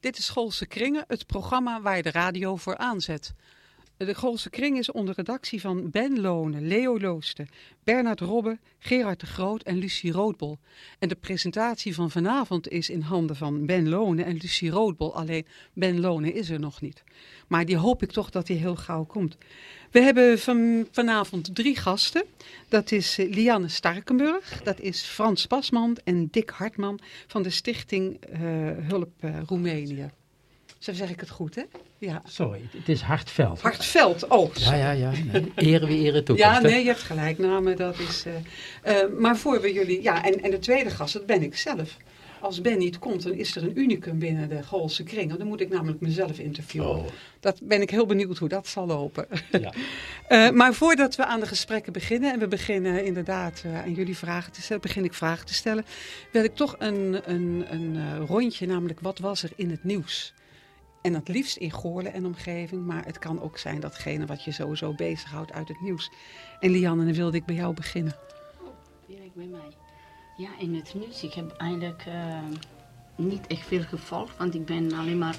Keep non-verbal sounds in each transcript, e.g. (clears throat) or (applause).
Dit is Schoolse Kringen, het programma waar je de radio voor aanzet. De Goolse Kring is onder redactie van Ben Lonen, Leo Loosten, Bernard Robbe, Gerard de Groot en Lucie Roodbol. En de presentatie van vanavond is in handen van Ben Lonen en Lucie Roodbol. Alleen Ben Lonen is er nog niet. Maar die hoop ik toch dat hij heel gauw komt. We hebben van, vanavond drie gasten. Dat is eh, Lianne Starkenburg, dat is Frans Pasman en Dick Hartman van de stichting uh, Hulp uh, Roemenië. Zo zeg ik het goed, hè? Ja. Sorry, het is Hartveld. Hartveld, oh. Ja, ja, ja. (laughs) Ere wie ere toekomst. Ja, nee, je hebt gelijk. Namen, dat is... Uh, uh, maar voor we jullie... Ja, en, en de tweede gast, dat ben ik zelf. Als Ben niet komt, dan is er een unicum binnen de Goolse kring. Dan moet ik namelijk mezelf interviewen. Oh. Dat ben ik heel benieuwd hoe dat zal lopen. Ja. uh, (laughs) maar voordat we aan de gesprekken beginnen... en we beginnen inderdaad aan jullie vragen te stellen... begin ik vragen te stellen... wil ik toch een, een, een rondje, namelijk wat was er in het nieuws... En het liefst in Goorlen en omgeving. Maar het kan ook zijn datgene wat je sowieso bezighoudt uit het nieuws. En Lianne, dan wilde ik bij jou beginnen. Oh, direct bij mij. Ja, in het nieuws. Ik heb eigenlijk uh, niet echt veel gevolgd. Want ik ben alleen maar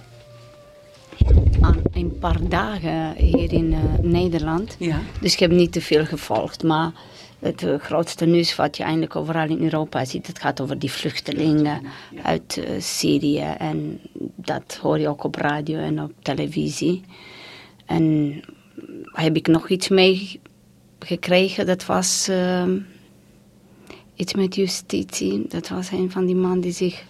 aan een paar dagen hier in uh, Nederland. Ja. Dus ik heb niet te veel gevolgd. Maar het uh, grootste nieuws wat je eigenlijk overal in Europa ziet. Het gaat over die vluchtelingen uit uh, Syrië. En dat hoor je ook op radio en op televisie. En heb ik nog iets meegekregen. Dat was uh, iets met justitie. Dat was een van die mannen die zich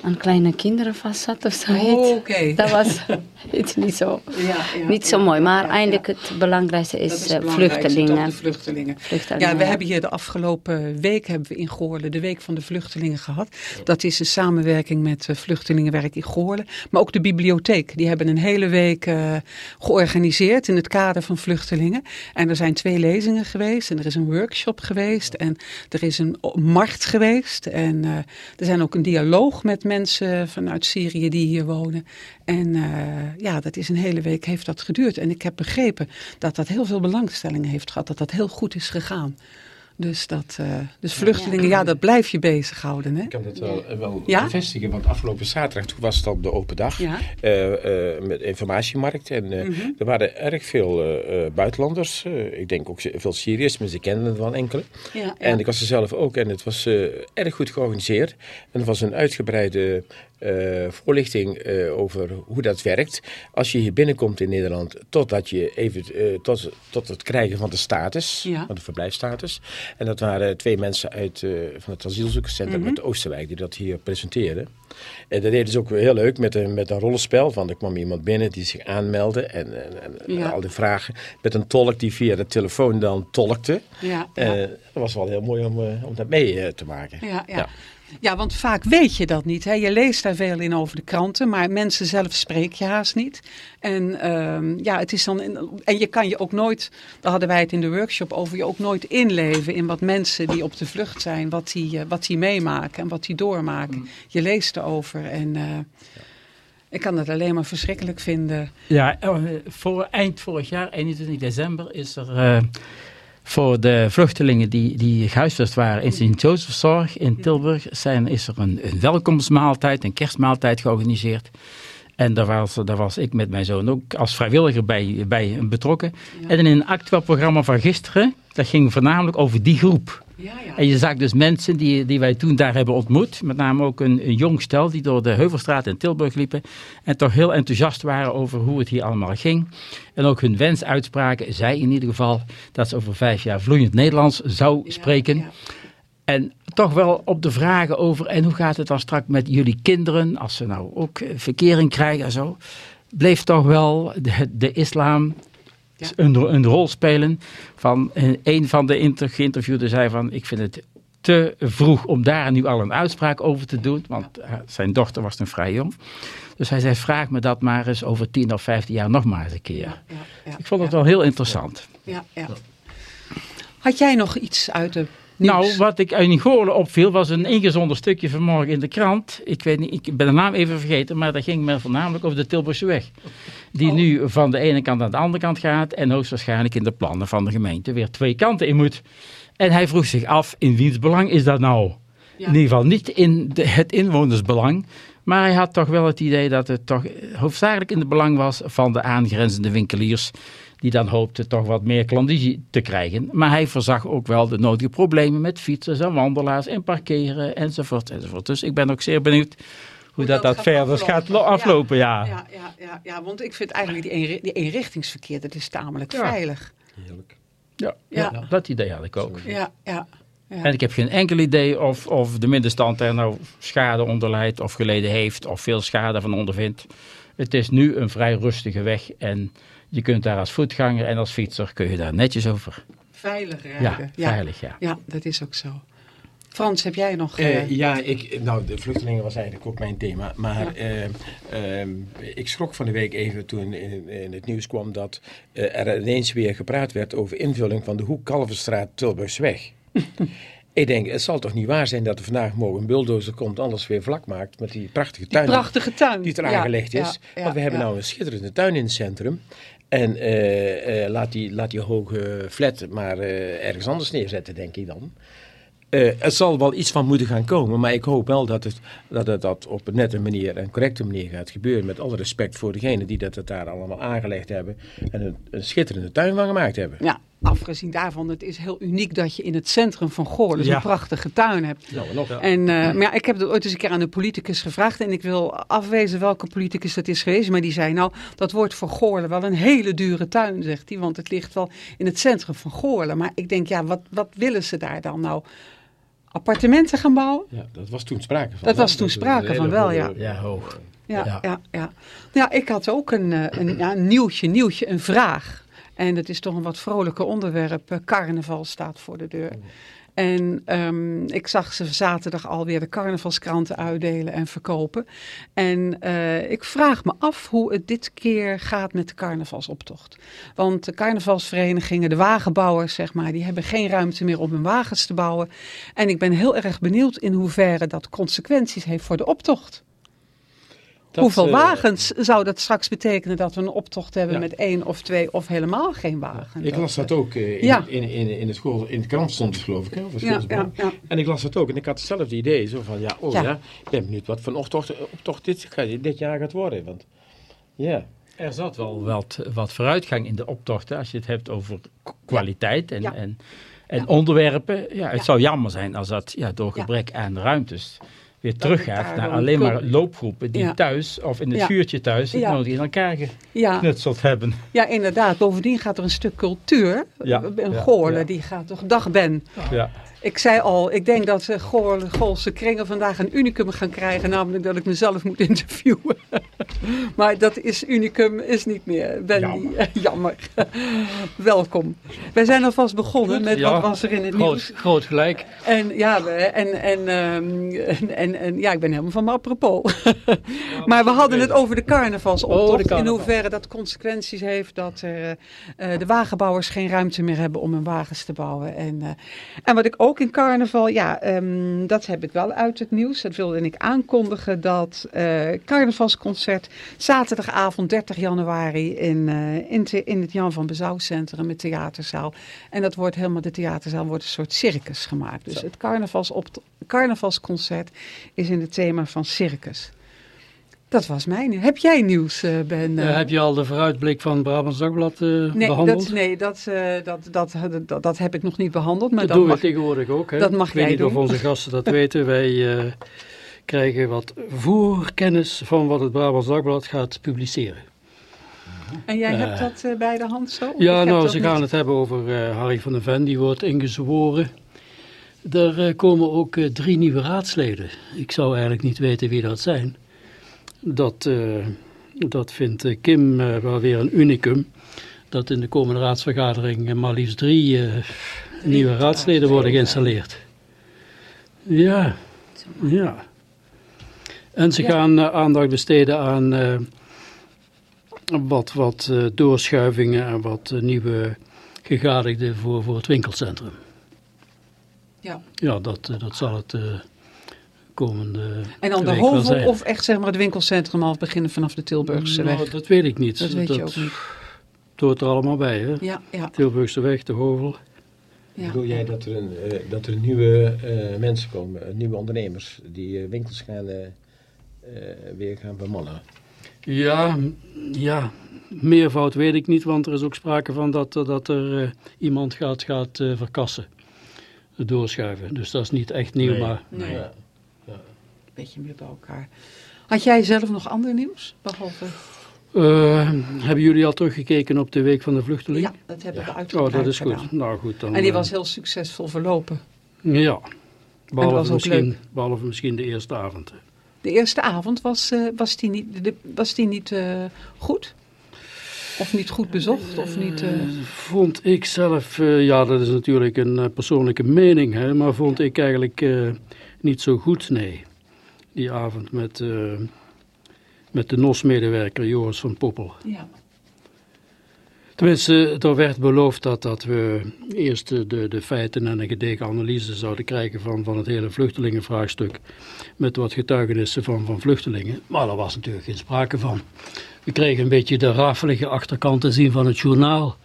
aan kleine kinderen vast zat of zo. Oh, oké. Dat was (laughs) niet zo, ja, ja, niet zo mooi. Maar ja, eindelijk het belangrijkste is, is het vluchtelingen. de vluchtelingen. vluchtelingen. Ja, we hebben hier de afgelopen week hebben we in Goorlen de Week van de Vluchtelingen gehad. Dat is een samenwerking met Vluchtelingenwerk in Goorlen. Maar ook de bibliotheek. Die hebben een hele week uh, georganiseerd in het kader van vluchtelingen. En er zijn twee lezingen geweest. En er is een workshop geweest. En er is een markt geweest. En uh, er zijn ook een dialoog met mensen vanuit Syrië die hier wonen. En uh, ja, dat is een hele week heeft dat geduurd. En ik heb begrepen dat dat heel veel belangstelling heeft gehad. Dat dat heel goed is gegaan. Dus, dat, uh, dus vluchtelingen, ja, dat blijf je bezighouden. Hè? Ik kan dat wel, wel ja? bevestigen, want afgelopen zaterdag, toen was het op de open dag, ja? uh, uh, met informatiemarkt. En mm -hmm. er waren erg veel buitenlanders, ik denk ook veel Syriërs, maar ze kenden er wel enkele. Ja, en ik was er zelf ook en het was erg goed georganiseerd. En het was een uitgebreide uh, voorlichting uh, over hoe dat werkt. Als je hier binnenkomt in Nederland, totdat je even, uh, tot, tot het krijgen van de status, ja. van de verblijfsstatus. En dat waren twee mensen uit, van het asielzoekerscentrum mm -hmm. uit Oosterwijk die dat hier presenteerden. En dat deden ze ook heel leuk met een, met een rollenspel. Van er kwam iemand binnen die zich aanmeldde en, en, en ja. al die vragen. Met een tolk die via de telefoon dan tolkte. Ja, ja. dat was wel heel mooi om, om dat mee te maken. ja. ja. Ja, want vaak weet je dat niet. Hè? Je leest daar veel in over de kranten, maar mensen zelf spreek je haast niet. En um, ja, het is dan. En je kan je ook nooit, daar hadden wij het in de workshop over, je ook nooit inleven in wat mensen die op de vlucht zijn, wat die, wat die meemaken en wat die doormaken. Mm. Je leest erover en. Uh, ik kan het alleen maar verschrikkelijk vinden. Ja, voor, eind vorig jaar, 21 december, is er voor de vluchtelingen die, die gehuisvest waren in Sint-Josefzorg in Tilburg, zijn, is er een, een welkomstmaaltijd, een kerstmaaltijd georganiseerd. En daar was, daar was ik met mijn zoon ook als vrijwilliger bij, bij betrokken. Ja. En in een actueel programma van gisteren, dat ging voornamelijk over die groep. Ja, ja. En je zag dus mensen die, die wij toen daar hebben ontmoet. Met name ook een, een jong stel die door de Heuvelstraat in Tilburg liepen. En toch heel enthousiast waren over hoe het hier allemaal ging. En ook hun wens uitspraken. Zij in ieder geval dat ze over vijf jaar vloeiend Nederlands zou spreken. Ja, en toch wel op de vragen over, en hoe gaat het dan straks met jullie kinderen, als ze nou ook verkering krijgen en zo, bleef toch wel de, de islam ja. een, een, rol spelen. Van een van de inter, geïnterviewden zei van, ik vind het te vroeg om daar nu al een uitspraak over te doen, want zijn dochter was nog vrij jong. Dus hij zei, vraag me dat maar eens over 10 of 15 jaar nog maar eens een keer. Ja, ja, ik vond het wel heel interessant. Ja, ja. Had jij nog iets uit de nou, wat ik in Goorlen opviel, was een ingezonden stukje vanmorgen in de krant. Ik weet niet, ik ben de naam even vergeten, maar dat ging me voornamelijk over de Tilburgse weg. Die oh. nu van de ene kant naar de andere kant gaat en hoogstwaarschijnlijk in de plannen van de gemeente weer twee kanten in moet. En hij vroeg zich af, in wiens belang is dat nou? Ja. In ieder geval niet in de, het inwonersbelang, Maar hij had toch wel het idee dat het toch hoofdzakelijk in het belang was van de aangrenzende winkeliers die dan hoopten toch wat meer klandizie te krijgen. Maar hij voorzag ook wel de nodige problemen met fietsers en wandelaars en parkeren enzovoort enzovoort. Dus ik ben ook zeer benieuwd hoe, dat, dat, verder gaat aflopen. Ja. Ja. Ja, ja, ja, want ik vind eigenlijk die, die eenrichtingsverkeer, dat is tamelijk veilig. Heerlijk. Ja, ja. dat idee had ik ook. Ja, ja. Ja. En ik heb geen enkel idee of, of de middenstand er nou schade onder leidt of geleden heeft of veel schade van ondervindt. Het is nu een vrij rustige weg en je kunt daar als voetganger en als fietser kun je daar netjes over. Veilig rijden. Ja, veilig ja. Ja, dat is ook zo. Frans, heb jij nog... Uh, ja, ik, nou, de vluchtelingen was eigenlijk ook mijn thema. Maar ja. uh, uh, ik schrok van de week even toen in, in het nieuws kwam dat er ineens weer gepraat werd over invulling van de Hoek-Kalverstraat Tilburgsweg. (laughs) Ik denk, het zal toch niet waar zijn dat er vandaag morgen een bulldozer komt, alles weer vlak maakt met die prachtige tuin. Die prachtige tuin. Die er aangelegd is. Ja, Want we hebben nou een schitterende tuin in het centrum. En uh, uh, laat, die, laat die hoge flat maar uh, ergens anders neerzetten, denk ik dan. het zal wel iets van moeten gaan komen, maar ik hoop wel dat het, dat dat op een nette manier en correcte manier gaat gebeuren. Met alle respect voor degenen die dat het daar allemaal aangelegd hebben en een, een schitterende tuin van gemaakt hebben. Ja, afgezien daarvan, het is heel uniek dat je in het centrum van Goorlen ja. een prachtige tuin hebt. Ja. En, uh, maar ja, ik heb dat ooit eens een keer aan een politicus gevraagd en ik wil afwezen welke politicus dat is geweest. Maar die zei nou, dat wordt voor Goorlen wel een hele dure tuin, zegt hij. Want het ligt wel in het centrum van Goorlen. Maar ik denk, ja, wat, wat willen ze daar dan nou? Appartementen gaan bouwen? Ja, dat was toen sprake van. Dat was toen sprake van wel, ja. Ja, hoog. Ja, ja, ja. ja. ja ik had ook een, een, ja, een nieuwtje, nieuwtje, een vraag. En het is toch een wat vrolijker onderwerp. Carnaval staat voor de deur. En um, ik zag ze zaterdag alweer de carnavalskranten uitdelen en verkopen. En uh, ik vraag me af hoe het dit keer gaat met de carnavalsoptocht. Want de carnavalsverenigingen, de wagenbouwers, zeg maar, die hebben geen ruimte meer om hun wagens te bouwen. En ik ben heel erg benieuwd in hoeverre dat consequenties heeft voor de optocht. Dat, Hoeveel uh, wagens zou dat straks betekenen dat we een optocht hebben ja. met één of twee of helemaal geen wagen? Ik las dat ook uh, in, ja. in, in, in, het school, in de krant stond het geloof ik, hè, of ja, ja, En ik las dat ook en ik had hetzelfde idee, zo van ja, oh ja, ik ben benieuwd wat voor een optocht, optocht dit, dit jaar gaat worden. Want ja... Er zat wel wat, wat vooruitgang in de optochten als je het hebt over kwaliteit en, en, en onderwerpen. Ja, het zou jammer zijn als dat ja, door gebrek aan ruimtes weer teruggaat naar alleen maar loopgroepen die ja. thuis of in het ja. vuurtje thuis het ja. nodig in elkaar geknutseld hebben. Ja, inderdaad. Bovendien gaat er een stuk cultuur. Een Goorlen, die gaat toch dag ben. Ik zei al, ik denk dat uh, Goorse kringen vandaag een unicum gaan krijgen, namelijk dat ik mezelf moet interviewen. (laughs) maar dat is unicum is niet meer. Ben jammer. (laughs) jammer. (laughs) Welkom. Wij zijn alvast begonnen met ja, wat was er in het groot, nieuws. Groot gelijk. En ja, en, en, um, en, en, en, ja, ik ben helemaal van me apropos. maar we hadden het over de carnavalsoptocht. Oh, de carnaval. In hoeverre dat consequenties heeft dat uh, uh, de wagenbouwers geen ruimte meer hebben om hun wagens te bouwen. En, en wat ik ook ook in carnaval, ja, um, dat heb ik wel uit het nieuws. Dat wilde ik aankondigen dat uh, carnavalsconcert zaterdagavond 30 januari in, uh, in, te, in, het Jan van Bezouw Centrum, met theaterzaal. En dat wordt helemaal, de theaterzaal wordt een soort circus gemaakt. Dus Zo. het carnavals op, carnavalsconcert is in het thema van circus. Dat was mijn nieuws. Heb jij nieuws, uh, Ben? Uh, heb je al de vooruitblik van Brabants Dagblad uh, nee, behandeld? Dat, nee, dat, dat, dat, dat, dat, heb ik nog niet behandeld. Maar dat doen we tegenwoordig ook. Hè? Dat mag ik weet niet doen. of onze gasten dat (laughs) weten. Wij krijgen wat voorkennis van wat het Brabants Dagblad gaat publiceren. En jij hebt dat bij de hand zo? Ja, nou, ze gaan het hebben over Harry van den Ven. Die wordt ingezworen. Er komen ook drie nieuwe raadsleden. Ik zou eigenlijk niet weten wie dat zijn. Dat, uh, dat vindt Kim uh, wel weer een unicum. Dat in de komende raadsvergadering maar liefst drie, nieuwe raadsleden worden geïnstalleerd. Ja, ja. En ze gaan aandacht besteden aan wat, wat doorschuivingen en wat nieuwe gegadigden voor, voor het winkelcentrum. Ja, ja dat, dat zal het komende En dan de Hovel of echt zeg maar het winkelcentrum al beginnen vanaf de Tilburgse nou, weg? Dat weet ik niet. Dat weet dat, je ook niet. Het hoort er allemaal bij, hè? Ja, ja. Tilburgse weg, de Hovel. Ja. Bedoel jij dat er, een, uh, dat er nieuwe uh, mensen komen, uh, nieuwe ondernemers, die winkels gaan weer gaan bemannen? Ja, ja, meervoud weet ik niet, want er is ook sprake van dat, dat er iemand gaat, gaat verkassen. Doorschuiven. Dus dat is niet echt nieuw, maar... Nee. Ja. Ja. Beetje meer bij elkaar. Had jij zelf nog ander nieuws? Behalve... Uh, hebben jullie al teruggekeken op de Week van de Vluchteling? Ja, dat hebben we uitgebreid Oh, dat is goed. Nou, goed dan, en die was heel succesvol verlopen. Ja, behalve, misschien, behalve misschien de eerste avond. De eerste avond, was, uh, was die niet, de, was die niet uh, goed? Of niet goed bezocht? Of niet, Vond ik zelf, ja dat is natuurlijk een persoonlijke mening, hè, maar vond ik eigenlijk niet zo goed, nee. Die avond met met de NOS-medewerker Joris van Poppel. Ja. Tenminste, er werd beloofd dat, dat we eerst de, de feiten en een gedegen analyse zouden krijgen van, van het hele vluchtelingenvraagstuk. Met wat getuigenissen van, van vluchtelingen. Maar daar was natuurlijk geen sprake van. We kregen een beetje de rafelige achterkant te zien van het journaal.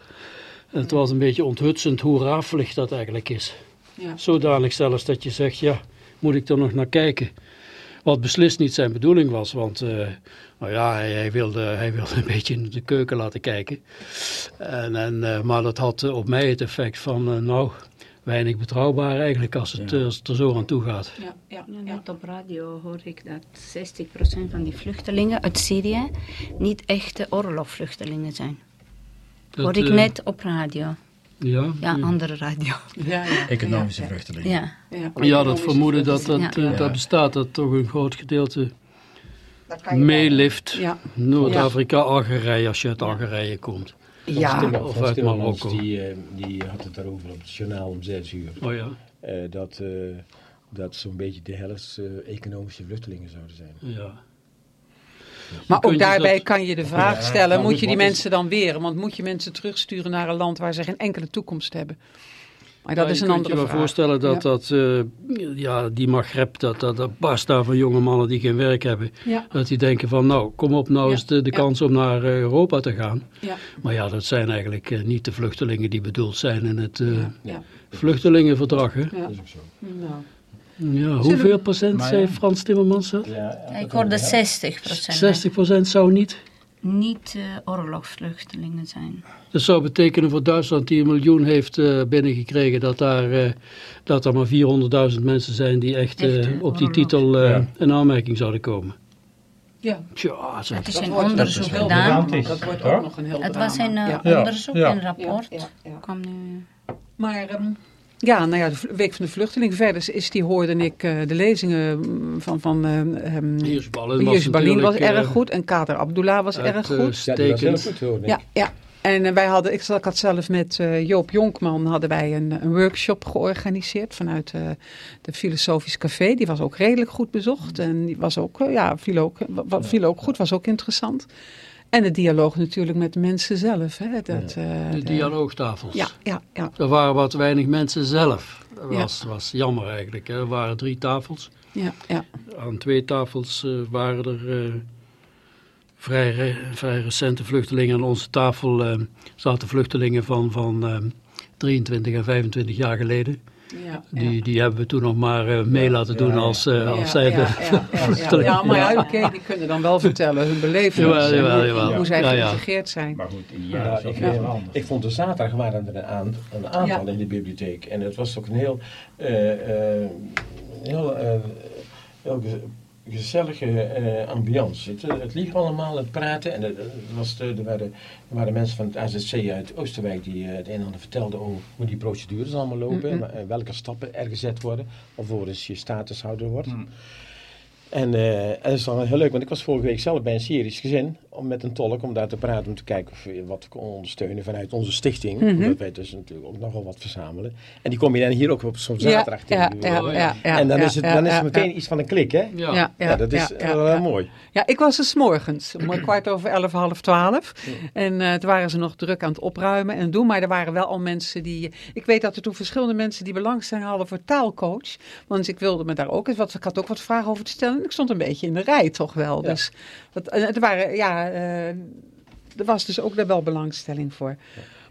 En het was een beetje onthutsend hoe rafelig dat eigenlijk is. Ja. Zodanig zelfs dat je zegt, ja, moet ik er nog naar kijken? Wat beslist niet zijn bedoeling was, want uh, nou ja, hij, hij, wilde, hij wilde een (laughs) beetje in de keuken laten kijken. En, en, uh, maar dat had op mij het effect van, uh, nou, weinig betrouwbaar eigenlijk als het, ja. als het er zo aan toe gaat. Ja, ja, ja. Net op radio hoor ik dat 60% van die vluchtelingen uit Syrië niet echte oorlogvluchtelingen zijn. Dat hoor ik net op radio. Ja, ja, andere radio. Ja, ja. Economische vluchtelingen. Ja, ja. ja dat vermoeden dat dat, uh, dat bestaat, dat toch een groot gedeelte meelift. Noord-Afrika, Algerije, als je uit Algerije komt. Ja. Of uit Marokko. Die, uh, die had het daarover op het journaal om zes uur. Oh ja. Uh, dat, dat zo'n beetje de helft economische vluchtelingen zouden zijn. Ja. Maar ook daarbij kan je de vraag stellen, moet je die mensen dan weren? Want moet je mensen terugsturen naar een land waar ze geen enkele toekomst hebben? Maar dat is een andere vraag. Je kan je voorstellen dat, dat uh, ja, die Maghreb, dat, dat, dat barst daar van jonge mannen die geen werk hebben. Dat die denken van nou, kom op, nou is de, de kans om naar uh, Europa te gaan. Maar ja, dat zijn eigenlijk uh, niet de vluchtelingen die bedoeld zijn in het vluchtelingenverdrag. Hè? Dat is ook zo. Nou. Ja, hoeveel procent zei Frans Timmermans dat? Ja, ik hoorde 60 procent. 60 procent zou niet? Niet uh, oorlogsvluchtelingen zijn. Dat zou betekenen voor Duitsland die een miljoen heeft uh, binnengekregen dat daar, uh, dat er maar 400.000 mensen zijn die echt, echt op die titel ja. in aanmerking zouden komen. Ja. Tja, zeg. Het is een onderzoek gedaan. Dat wordt ook nog een heel Het was een onderzoek, een rapport. Kwam nu... Maar... Um, ja, nou ja, de Week van de Vluchteling. Verder is die, hoorde ik, uh, de lezingen van, van uh, um, Balin was, was erg goed. En Kader Abdullah was erg goed. Ja, dat was goed hoor, Ja, ja. En wij hadden, ik, ik had zelf met uh, Joop Jonkman hadden wij een, een workshop georganiseerd vanuit uh, de Filosofisch Café. Die was ook redelijk goed bezocht. En die was ook, ja, viel ook, viel ook goed, was ook interessant. En de dialoog natuurlijk met de mensen zelf. Hè? Dat, uh, de, de dialoogtafels. Ja, ja, ja. Er waren wat weinig mensen zelf. Dat was, ja. was jammer eigenlijk. Hè? Er waren drie tafels. Ja, ja. Aan twee tafels uh, waren er uh, vrij, re vrij recente vluchtelingen. Aan onze tafel zaten vluchtelingen van, van 23 en 25 jaar geleden. Ja, die, die hebben we toen nog maar uh, mee laten doen als, uh, als zij de ja, (laughs) maar ja, oké, die kunnen dan wel vertellen hun beleving. Jawel, jawel, jawel. Hoe zij geïntegreerd zijn. Maar goed, in die jaren ik, ik, vond de zaterdag waren er een, aan, een aantal in de bibliotheek. En het was ook een heel, uh, heel, heel gezellige uh, ambiance. Het, het, liep allemaal, het praten. En er, was de, er, waren, er waren mensen van het AZC uit Oosterwijk die uh, het een en ander vertelden over hoe die procedures allemaal lopen. Mm -hmm. en welke stappen er gezet worden. Alvorens je statushouder wordt. Mm. En, uh, en dat is dan heel leuk, want ik was vorige week zelf bij een Syrisch gezin om met een tolk om daar te praten, om te kijken of we wat kon ondersteunen vanuit onze stichting. Mm -hmm. Omdat wij dus natuurlijk ook nogal wat verzamelen. En die kom je dan hier ook op zo'n zaterdag ja, tegen. Ja, ja, ja, en dan is het, dan is het meteen iets van een klik, hè? Ja, ja, dat is wel mooi. Ja, ik was er s morgens, om kwart over elf, half twaalf. En uh, toen waren ze nog druk aan het opruimen en doen, maar er waren wel al mensen die... Ik weet dat er toen verschillende mensen die belangstelling hadden voor taalcoach. Want ik wilde me daar ook eens wat... Ik had ook wat vragen over te stellen. Ik stond een beetje in de rij toch wel. Dus dat, er waren, ja, uh, er was dus ook daar wel belangstelling voor.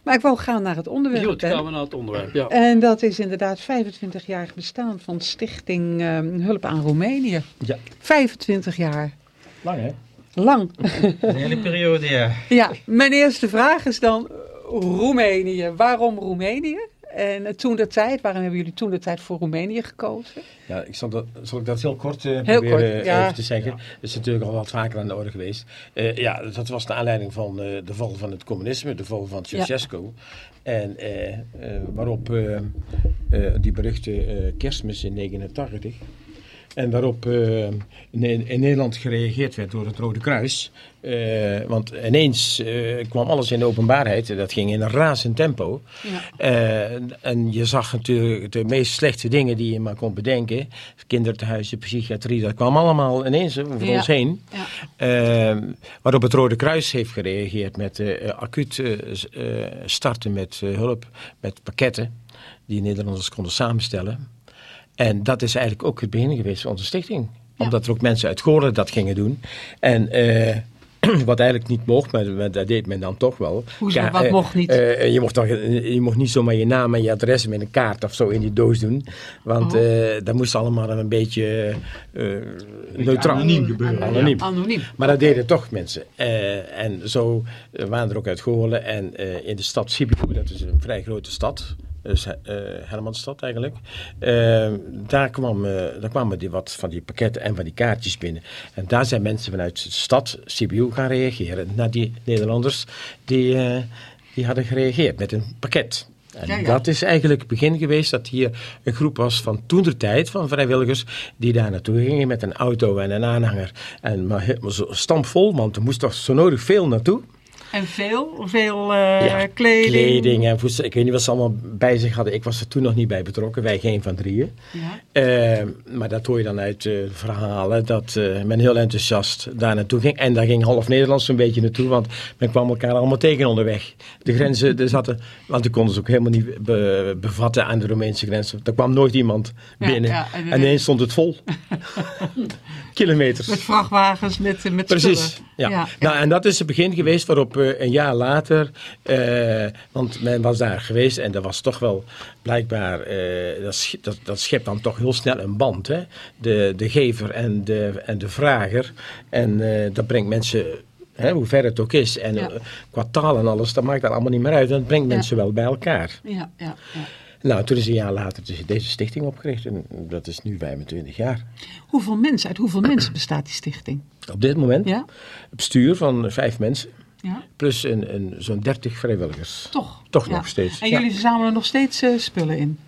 Maar ik wou gaan naar het onderwerp. Goed, gaan we naar het onderwerp, ja. En dat is inderdaad 25 jaar bestaan van Stichting um, Hulp aan Roemenië. Ja. 25 jaar. Lang hè? Lang. (laughs) Een hele periode, ja. Ja, mijn eerste vraag is dan Roemenië. Waarom Roemenië? En toen de tijd, waarom hebben jullie toen de tijd voor Roemenië gekozen? Ja, ik zal, dat, zal ik dat heel kort uh, heel proberen kort, ja. even te zeggen. Dat is natuurlijk al wat vaker aan de orde geweest. Uh, ja, dat was de aanleiding van uh, de val van het communisme, de val van Ceausescu. Ja. En waarop die beruchte kerstmis in 1989 en waarop uh, in, in, Nederland gereageerd werd door het Rode Kruis. Uh, want ineens uh, kwam alles in de openbaarheid. Dat ging in een razend tempo. Ja. en je zag natuurlijk de meest slechte dingen die je maar kon bedenken. Kinderthuizen, psychiatrie, dat kwam allemaal ineens over ja. ons heen. Ja. waarop het Rode Kruis heeft gereageerd met acuut starten met hulp, met pakketten. Die Nederlanders konden samenstellen. En dat is eigenlijk ook het begin geweest van onze stichting. Omdat er ook mensen uit Goorlen dat gingen doen. En uh, (clears throat) wat eigenlijk niet mocht, maar dat deed men dan toch wel. Hoezo, wat uh, mocht niet? Uh, je, mocht toch, je mocht niet zomaar je naam en je adres met een kaart of zo in die doos doen. Want oh. dat moest allemaal een beetje neutraal. Anoniem gebeuren. Anoniem. anoniem. Maar dat deden toch mensen. en zo waren er ook uit Goorlen. En in de stad Sibiu, dat is een vrij grote stad dus uh, Hermanstad eigenlijk. Uh, daar, kwam, uh, daar kwamen die wat van die pakketten en van die kaartjes binnen. En daar zijn mensen vanuit de stad, Sibiu, gaan reageren. Naar die Nederlanders die, die hadden gereageerd met een pakket. En dat is eigenlijk het begin geweest dat hier een groep was van toen de tijd van vrijwilligers die daar naartoe gingen met een auto en een aanhanger. En maar, maar stampvol, want er moest toch zo nodig veel naartoe. En veel? Veel uh, kleding? kleding en voedsel. Ik weet niet wat ze allemaal bij zich hadden. Ik was er toen nog niet bij betrokken. Wij geen van drieën. Ja. Uh, maar dat hoor je dan uit uh, verhalen. Dat men heel enthousiast daar naartoe ging. En daar ging half Nederland zo'n beetje naartoe. Want men kwam elkaar allemaal tegen onderweg. De grenzen, er zaten... Want die konden ze ook helemaal niet be, bevatten aan de Romeinse grenzen. Er kwam nooit iemand binnen. En, ineens stond het vol. (laughs) Kilometers. Met vrachtwagens, met, met Precies. Ja. Nou, en dat is het begin geweest waarop een jaar later, uh, want men was daar geweest en er was toch wel blijkbaar, uh, dat, dat, dat schept dan toch heel snel een band. Hè? De, de gever en de, en de vrager. En uh, dat brengt mensen Hè, hoe ver het ook is. En qua taal en alles, dat maakt dat allemaal niet meer uit. Dat brengt mensen wel bij elkaar. Ja, ja, ja. Nou, toen is een jaar later dus deze stichting opgericht. En dat is nu 25 jaar. Hoeveel mensen, uit hoeveel mensen bestaat die stichting? Op dit moment? Ja? Het bestuur van vijf mensen. Ja. Plus een, een, zo'n 30 vrijwilligers. Toch? Toch nog steeds. En jullie verzamelen nog steeds uh, spullen in?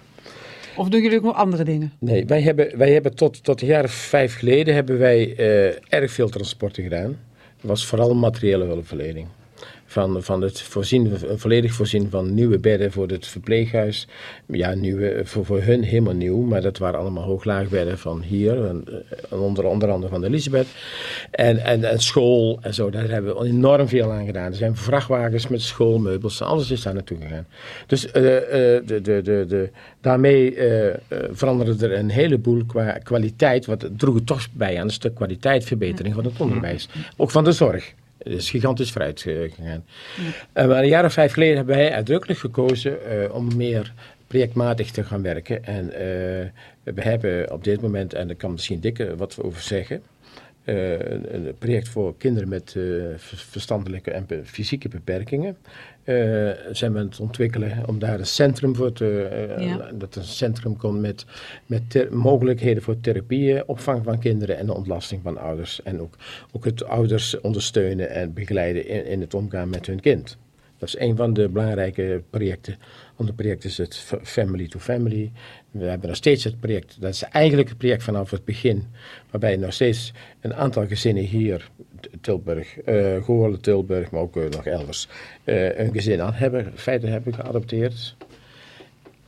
Of doen jullie ook nog andere dingen? Nee, wij hebben, wij hebben tot, tot een jaar of vijf geleden hebben wij uh, erg veel transporten gedaan. Dat was vooral materiële hulpverlening van, van het voorzien, volledig voorzien van nieuwe bedden voor het verpleeghuis. Ja, nieuwe, voor, voor hun helemaal nieuw, maar dat waren allemaal hooglaagbedden van hier, en, onder, onder andere van Elisabeth. En, en, en school en zo, daar hebben we enorm veel aan gedaan. Er zijn vrachtwagens met schoolmeubels, alles is daar naartoe gegaan. Dus uh, de, de, de, de, daarmee uh, veranderde er een heleboel qua kwaliteit, wat droeg toch bij aan een stuk kwaliteitsverbetering van het onderwijs. Ook van de zorg is gigantisch vooruit gegaan. Ja. maar een jaar of vijf geleden hebben wij uitdrukkelijk gekozen uh, om meer projectmatig te gaan werken. En uh, we hebben op dit moment, en daar kan misschien Dikke wat over zeggen, uh, een project voor kinderen met uh, verstandelijke en fysieke beperkingen. Uh, zijn we aan het ontwikkelen om daar een centrum voor te. Ja. Dat een centrum komt met, met mogelijkheden voor therapieën, opvang van kinderen en de ontlasting van ouders. En ook, ook het ouders ondersteunen en begeleiden in, in het omgaan met hun kind. Dat is een van de belangrijke projecten. Ander project is het Family to Family. We hebben nog steeds het project, dat is eigenlijk het project vanaf het begin, waarbij nog steeds een aantal gezinnen hier, Tilburg, uh, Tilburg, maar ook uh, nog elders, uh, een gezin aan hebben, feiten hebben geadopteerd.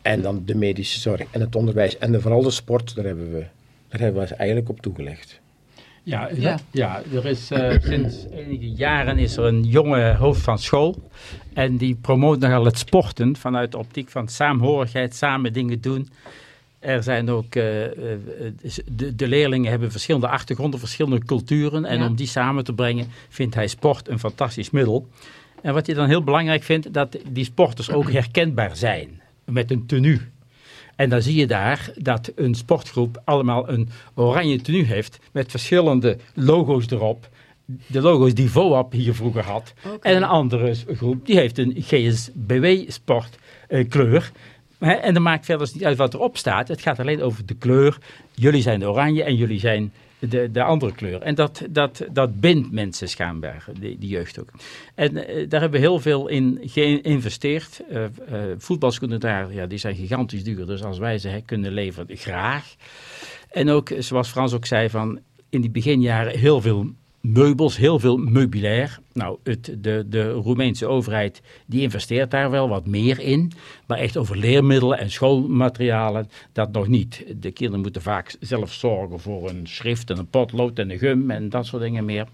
En dan de medische zorg en het onderwijs en vooral de sport, daar hebben we, daar hebben we eigenlijk op toegelegd. Ja, ja. ja er is uh, sinds enige jaren is er een jonge hoofd van school. En die promoot nogal het sporten vanuit de optiek van saamhorigheid, samen dingen doen. Er zijn ook, uh, de, de, leerlingen hebben verschillende achtergronden, verschillende culturen. En om die samen te brengen vindt hij sport een fantastisch middel. En wat hij dan heel belangrijk vindt, dat die sporters ook herkenbaar zijn met een tenue. En dan zie je daar dat een sportgroep allemaal een oranje tenue heeft met verschillende logo's erop. de logo's die VOAP hier vroeger had. En een andere groep die heeft een GSBW sport uh, kleur. En dan maakt verder niet uit wat erop staat. Het gaat alleen over de kleur. Jullie zijn de oranje en jullie zijn de, de andere kleur. En dat, dat, dat bindt mensen schijnbaar, die, die jeugd ook. En eh, daar hebben we heel veel in geïnvesteerd. Uh, daar, ja, die zijn gigantisch duur. Dus als wij ze kunnen leveren, graag. En ook, zoals Frans ook zei, van in die beginjaren heel veel meubels, heel veel meubilair. Nou, het, de, de Roemeense overheid die investeert daar wel wat meer in. Maar echt over leermiddelen en schoolmaterialen, dat nog niet. De kinderen moeten vaak zelf zorgen voor een schrift en een potlood en een gum en dat soort dingen meer.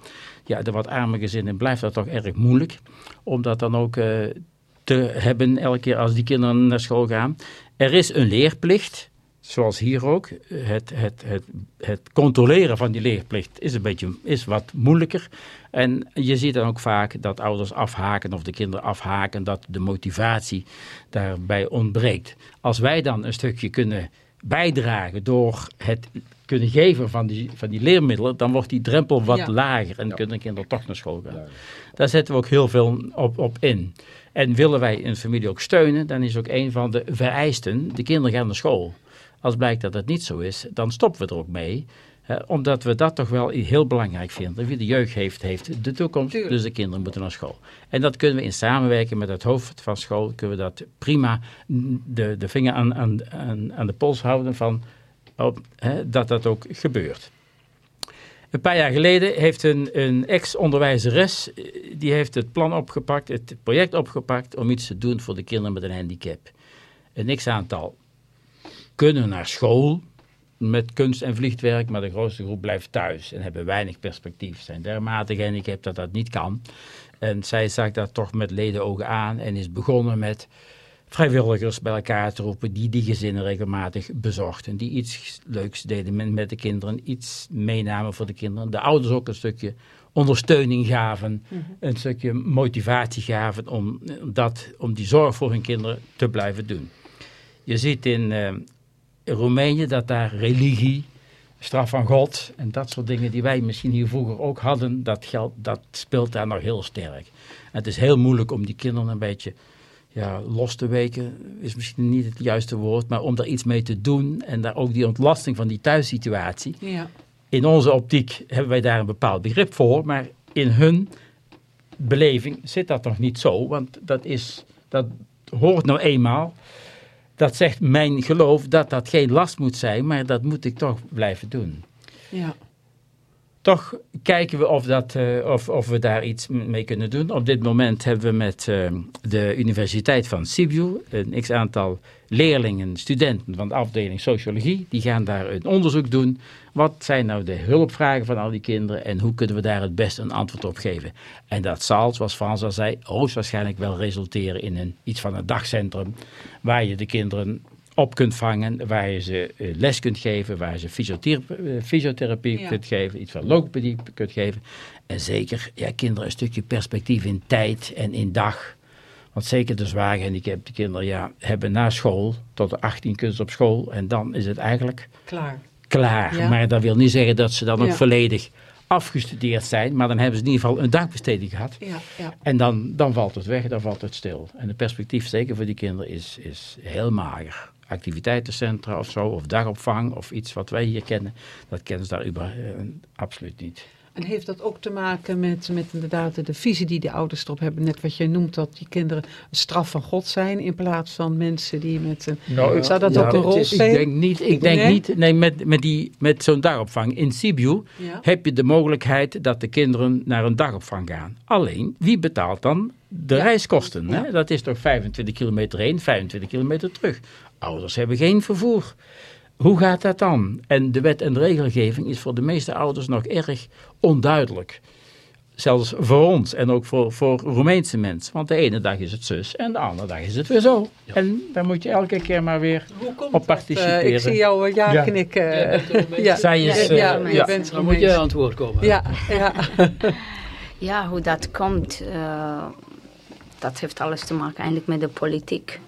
Ja, de wat arme gezinnen blijft dat toch erg moeilijk. Om dat dan ook uh, te hebben elke keer als die kinderen naar school gaan. Er is een leerplicht zoals hier ook, het, het, het, het controleren van die leerplicht is, een beetje, is wat moeilijker. En je ziet dan ook vaak dat ouders afhaken of de kinderen afhaken, dat de motivatie daarbij ontbreekt. Als wij dan een stukje kunnen bijdragen door het kunnen geven van die, van die leermiddelen, dan wordt die drempel wat lager en kunnen kinderen toch naar school gaan. Daar zetten we ook heel veel op, op in. En willen wij een familie ook steunen, dan is ook een van de vereisten, de kinderen gaan naar school. Als blijkt dat het niet zo is, dan stoppen we er ook mee. omdat we dat toch wel heel belangrijk vinden. Wie de jeugd heeft, heeft de toekomst. Dus de kinderen moeten naar school. En dat kunnen we in samenwerking met het hoofd van school. Kunnen we dat prima de, de vinger aan, aan, aan, aan de pols houden van op, dat dat ook gebeurt. Een paar jaar geleden heeft een, een ex-onderwijzeres, eh, die heeft het plan opgepakt, het project opgepakt om iets te doen voor de kinderen met een handicap. Een x-aantal kunnen naar school met kunst en vliegwerk, maar de grootste groep blijft thuis en hebben weinig perspectief. Zijn dermate gehandicapt dat dat niet kan. En zij zag dat toch met ledenogen aan en is begonnen met vrijwilligers bij elkaar te roepen die die gezinnen regelmatig bezorgden. Die iets leuks deden met, de kinderen, iets meenamen voor de kinderen. De ouders ook een stukje ondersteuning gaven, mhm. een stukje motivatie gaven om, dat, om die zorg voor hun kinderen te blijven doen. Je ziet in, eh, Roemenië, dat daar religie, straf van God en dat soort dingen die wij misschien hier vroeger ook hadden, dat, dat speelt daar nog heel sterk. En het is heel moeilijk om die kinderen een beetje ja, los te weken, is misschien niet het juiste woord, maar om daar iets mee te doen en daar ook die ontlasting van die thuissituatie. Ja. In onze optiek hebben wij daar een bepaald begrip voor, maar in hun beleving zit dat nog niet zo, want dat, is, dat hoort nou eenmaal dat zegt mijn geloof dat dat geen last moet zijn, maar dat moet ik toch blijven doen. Ja. Toch kijken we of, dat, uh, of, of we daar iets mee kunnen doen. Op dit moment hebben we met uh, de Universiteit van Sibiu een x-aantal leerlingen, studenten van de afdeling Sociologie. Die gaan daar een onderzoek doen. Wat zijn nou de hulpvragen van al die kinderen en hoe kunnen we daar het beste een antwoord op geven? En dat zal, zoals Frans al zei, hoogstwaarschijnlijk wel resulteren in een, iets van een dagcentrum waar je de kinderen op kunt vangen, waar je ze eh, les kunt geven, waar je ze fysiotherapie, eh, fysiotherapie kunt geven, iets van logopedie kunt geven. En zeker, ja, kinderen een stukje perspectief in tijd en in dag. Want zeker de zwaar gehandicapte kinderen ja, hebben na school, tot de 18 kunst op school, en dan is het eigenlijk klaar. klaar. Maar dat wil niet zeggen dat ze dan ook volledig afgestudeerd zijn, maar dan hebben ze in ieder geval een dagbesteding gehad. Ja, ja. En dan, dan valt het weg, dan valt het stil. En het perspectief, zeker voor die kinderen, is, is heel mager activiteitencentra of zo, of dagopvang of iets wat wij hier kennen, dat kennen ze daar überhaupt, uh, absoluut niet. En heeft dat ook te maken met, met inderdaad de visie die de ouders erop hebben? Net wat jij noemt, dat die kinderen een straf van God zijn in plaats van mensen die met een... Nou, zou dat ook een rol spelen? Ik denk niet, ik denk nee? niet nee, met, met, die, met zo'n dagopvang. In Sibiu heb je de mogelijkheid dat de kinderen naar een dagopvang gaan. Alleen, wie betaalt dan de reiskosten? Hè? Dat is toch 25 kilometer heen, 25 kilometer terug. Ouders hebben geen vervoer. Hoe gaat dat dan? En de wet en de regelgeving is voor de meeste ouders nog erg onduidelijk. Zelfs voor ons en ook voor, voor Roemeense mensen. Want de ene dag is het zus en de andere dag is het weer zo. En daar moet je elke keer maar weer op participeren. Uh, ik zie jou uh, ja, knikken. Ja. Zij is, uh, ja, ja. Dan moet jij antwoord komen. Ja, ja. (laughs) ja hoe dat komt, dat heeft alles te maken eigenlijk met de politiek.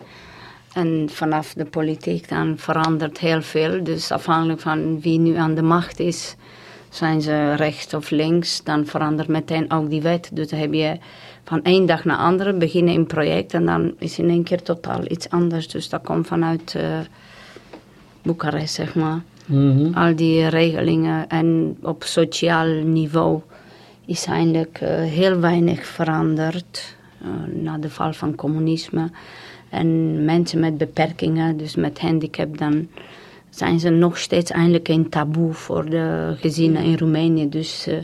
En vanaf de politiek dan verandert heel veel. Dus afhankelijk van wie nu aan de macht is, zijn ze rechts of links, dan verandert meteen ook die wet. Dus dan heb je van één dag naar andere beginnen een project en dan is in één keer totaal iets anders. Dus dat komt vanuit uh, Boekarest, zeg maar. Mhm. Al die regelingen en op sociaal niveau is eigenlijk uh, heel weinig veranderd uh, na de val van communisme. En mensen met beperkingen, dus met handicap, dan zijn ze nog steeds eigenlijk een taboe voor de gezinnen in Roemenië. Dus uh,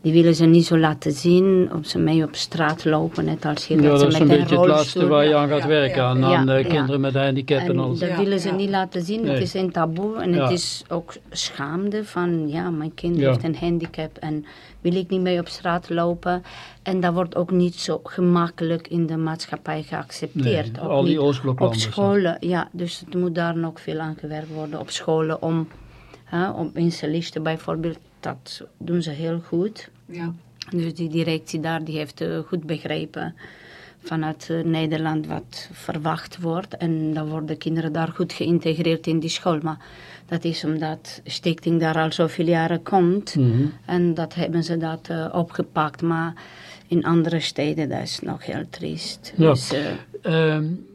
die willen ze niet zo laten zien, of ze mee op straat lopen, net als hier. Ja, dat, is een beetje het laatste waar je aan gaat werken, aan, aan uh, kinderen met handicap en, en alles. Dat willen ze niet laten zien, het is een taboe en het is ook schaamde van, ja, mijn kind heeft een handicap en wil ik niet mee op straat lopen. En dat wordt ook niet zo gemakkelijk in de maatschappij geaccepteerd. Nee, al die Oostbloklanden. Op scholen, ja, dus het moet daar nog veel aan gewerkt worden op scholen om, hè, om in listen bijvoorbeeld, dat doen ze heel goed. Ja. Dus die directie daar die heeft uh, goed begrepen vanuit uh, Nederland wat verwacht wordt. En dan worden kinderen daar goed geïntegreerd in die school. Maar dat is omdat Stichting daar al zoveel jaren komt. Mhm. En dat hebben ze dat uh, opgepakt. Maar in andere steden, dat is nog heel triest. Ja. Dus, um,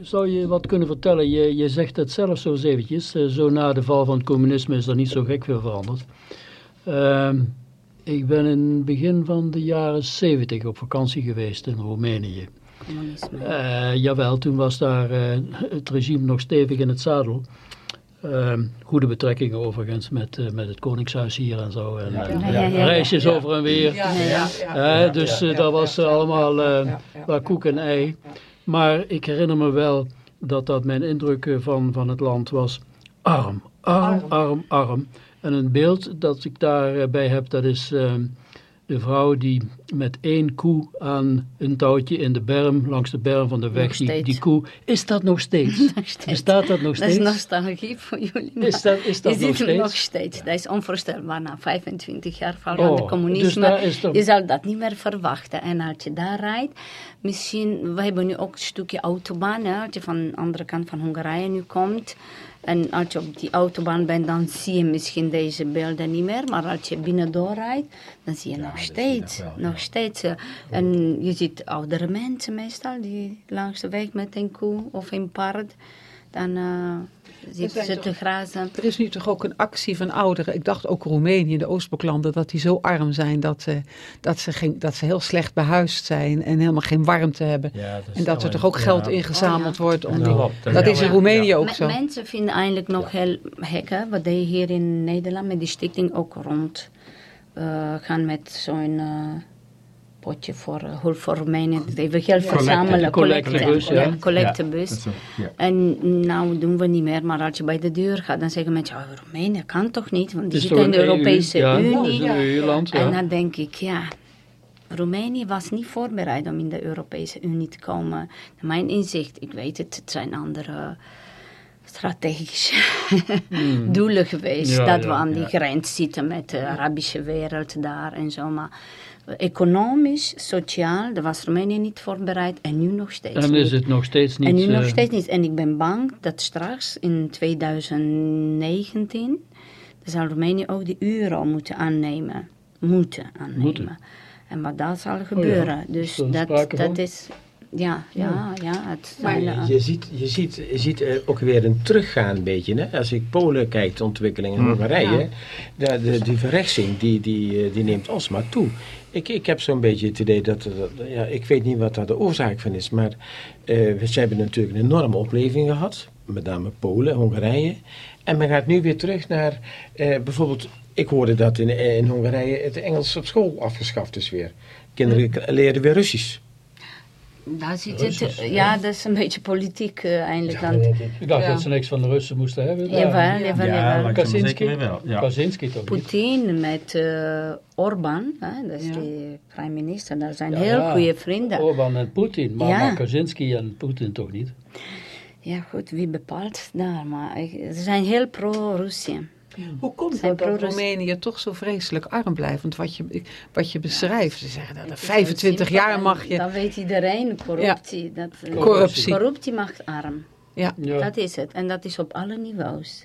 zou je wat kunnen vertellen? Je, je zegt het zelf zo eventjes. zo na de val van het communisme is er niet zo gek veel veranderd. Uh, ik ben in het begin van de jaren 70 op vakantie geweest in Roemenië. Uh, jawel, toen was daar uh, het regime nog stevig in het zadel. Uh, goede betrekkingen overigens met, uh, met het Koningshuis hier en zo. En, ja. Ja, ja, reisjes over en weer. dus dat was allemaal waar koek en ei. Maar ik herinner me wel dat dat mijn indruk van, van het land was. Arm, arm, arm, arm. En een beeld dat ik daarbij heb, dat is ehm, de vrouw die met één koe aan een touwtje in de berm, langs de berm van de weg, die, die, koe. Is dat nog steeds? (laughs) nog steeds. Bestaat dat nog steeds? Dat is nostalgie voor jullie. Is dat, is dat nog steeds? nog steeds. Dat is onvoorstelbaar na 25 jaar van oh, de communisme. Dus Je zal dat niet meer verwachten. En als je daar rijdt, misschien, we hebben nu ook een stukje autobaan, hè, als je van de andere kant van Hongarije nu komt. En als je op die autobaan bent, dan zie je misschien deze beelden niet meer. Maar als je binnen rijdt, dan zie je nog steeds. nog, steeds. Eh, en je ziet oudere mensen meestal, die langs de weg met een koe of een paard. Dan... Uh, zitten ze te grazen. Er is nu toch ook een actie van ouderen. Ik dacht ook Roemenië, de Oostbloklanden, dat die zo arm zijn dat, uh, dat, ze geen, dat ze heel slecht behuisd zijn en helemaal geen warmte hebben. Ja, en dat er toch ook geld ingezameld oh, wordt. Om die, dat is in Roemenië ook zo. Mensen vinden eigenlijk nog heel hekken, wat deed hier in Nederland met die stichting ook rond. Uh, gaan met zo'n... Uh, potje voor uh, hulp voor Roemenië. Even geld verzamelen, collectebus. Ja. collectebus. Ja, en nou doen we niet meer, maar als je bij de deur gaat, dan zeggen mensen, oh, Roemenië kan toch niet, want die zit in de Europese Unie. En dan denk ik, ja, Roemenië was niet voorbereid om in de Europese Unie te komen. Mijn inzicht, ik weet het, het zijn andere strategische hmm. (laughs) doelen geweest. dat we aan die grens zitten met de Arabische wereld daar en zo. Maar economisch, sociaal, daar was Roemenië niet voorbereid en nu nog steeds En is het nog steeds niet? En nu nog eh, steeds niet. En ik ben bang dat straks in 2019 zal Roemenië ook de euro moeten aannemen. Moeten aannemen. En wat dat zal oh gebeuren. Dus dat, dat is ja, ja, ja. Het maar je, ziet, je ziet, je ziet ook weer een teruggaan een beetje. Hè? Als ik Polen kijk, de ontwikkeling in hmm. Hongarije, de, de, die verrechtsing die, die, die neemt alsmaar toe. Ik, ik heb zo'n beetje het idee dat, ja, ik weet niet wat daar de oorzaak van is, maar uh, ze hebben natuurlijk een enorme opleving gehad, met name Polen, Hongarije. En men gaat nu weer terug naar, uh, bijvoorbeeld, ik hoorde dat in, in Hongarije het Engels op school afgeschaft is weer. Kinderen leren weer Russisch. Daar zit het, ja, dat is een beetje politiek uh, eindelijk. Ja, ik dacht dat ze niks van de Russen moesten hebben. Jawel, jawel, ja, Kaczynski, Kaczynski toch Poetin met uh, Orbán, hè, dat is ja. de prime minister, dat zijn heel goede vrienden. Orbán en Poetin, maar, maar Kaczynski en Poetin toch niet? Ja goed, wie bepaalt daar, maar ze zijn heel pro-Russië. Hoe komt het dat Roemenië toch zo vreselijk arm blijft? Want wat je, wat je beschrijft, ze zeggen dat 25 jaar mag je... Dan weet iedereen, corruptie. Dat, eh, corruptie. Corruptie maakt arm. Ja. Dat is het. En dat is op alle niveaus.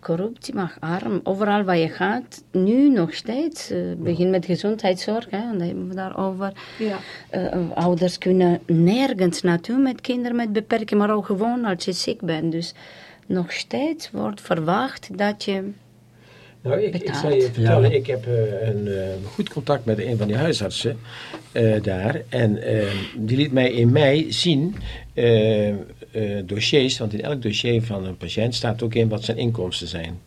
corruptie mag arm. Overal waar je gaat, nu nog steeds. Uh, begin met gezondheidszorg, hè, dan hebben we daarover. Ja. Uh, ouders kunnen nergens naartoe met kinderen met beperking, maar ook gewoon als je ziek bent. Dus nog steeds wordt verwacht dat je nou, ik, ik zal je vertellen, ik heb uh, een uh, goed contact met een van die huisartsen uh, daar. En die liet mij in mei zien dossiers, want in elk dossier van een patiënt staat ook in wat zijn inkomsten zijn.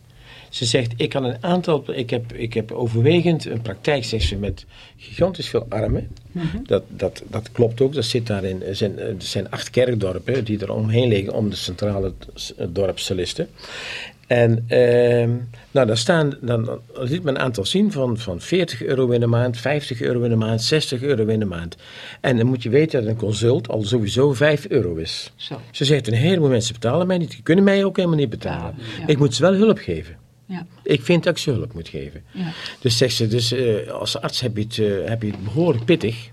Ze zegt, ik kan een aantal, ik heb, ik heb overwegend een praktijk, zegt ze, met gigantisch veel armen. Mm -hmm. dat, dat, dat klopt ook, dat zit daarin. Er zijn, er zijn acht kerkdorpen die er omheen liggen om de centrale dorpssolisten. En uh, nou, dan, staan, dan liet men een aantal zien van, van 40 euro in de maand, 50 euro in de maand, 60 euro in de maand. En dan moet je weten dat een consult al sowieso 5 euro is. Zo. Ze zegt, een heleboel mensen betalen mij niet, die kunnen mij ook helemaal niet betalen. Ik moet ze wel hulp geven. Ja. Ik vind dat ik ze hulp moet geven. Ja. Dus zegt ze, dus, uh, als arts heb je, het, uh, heb je het behoorlijk pittig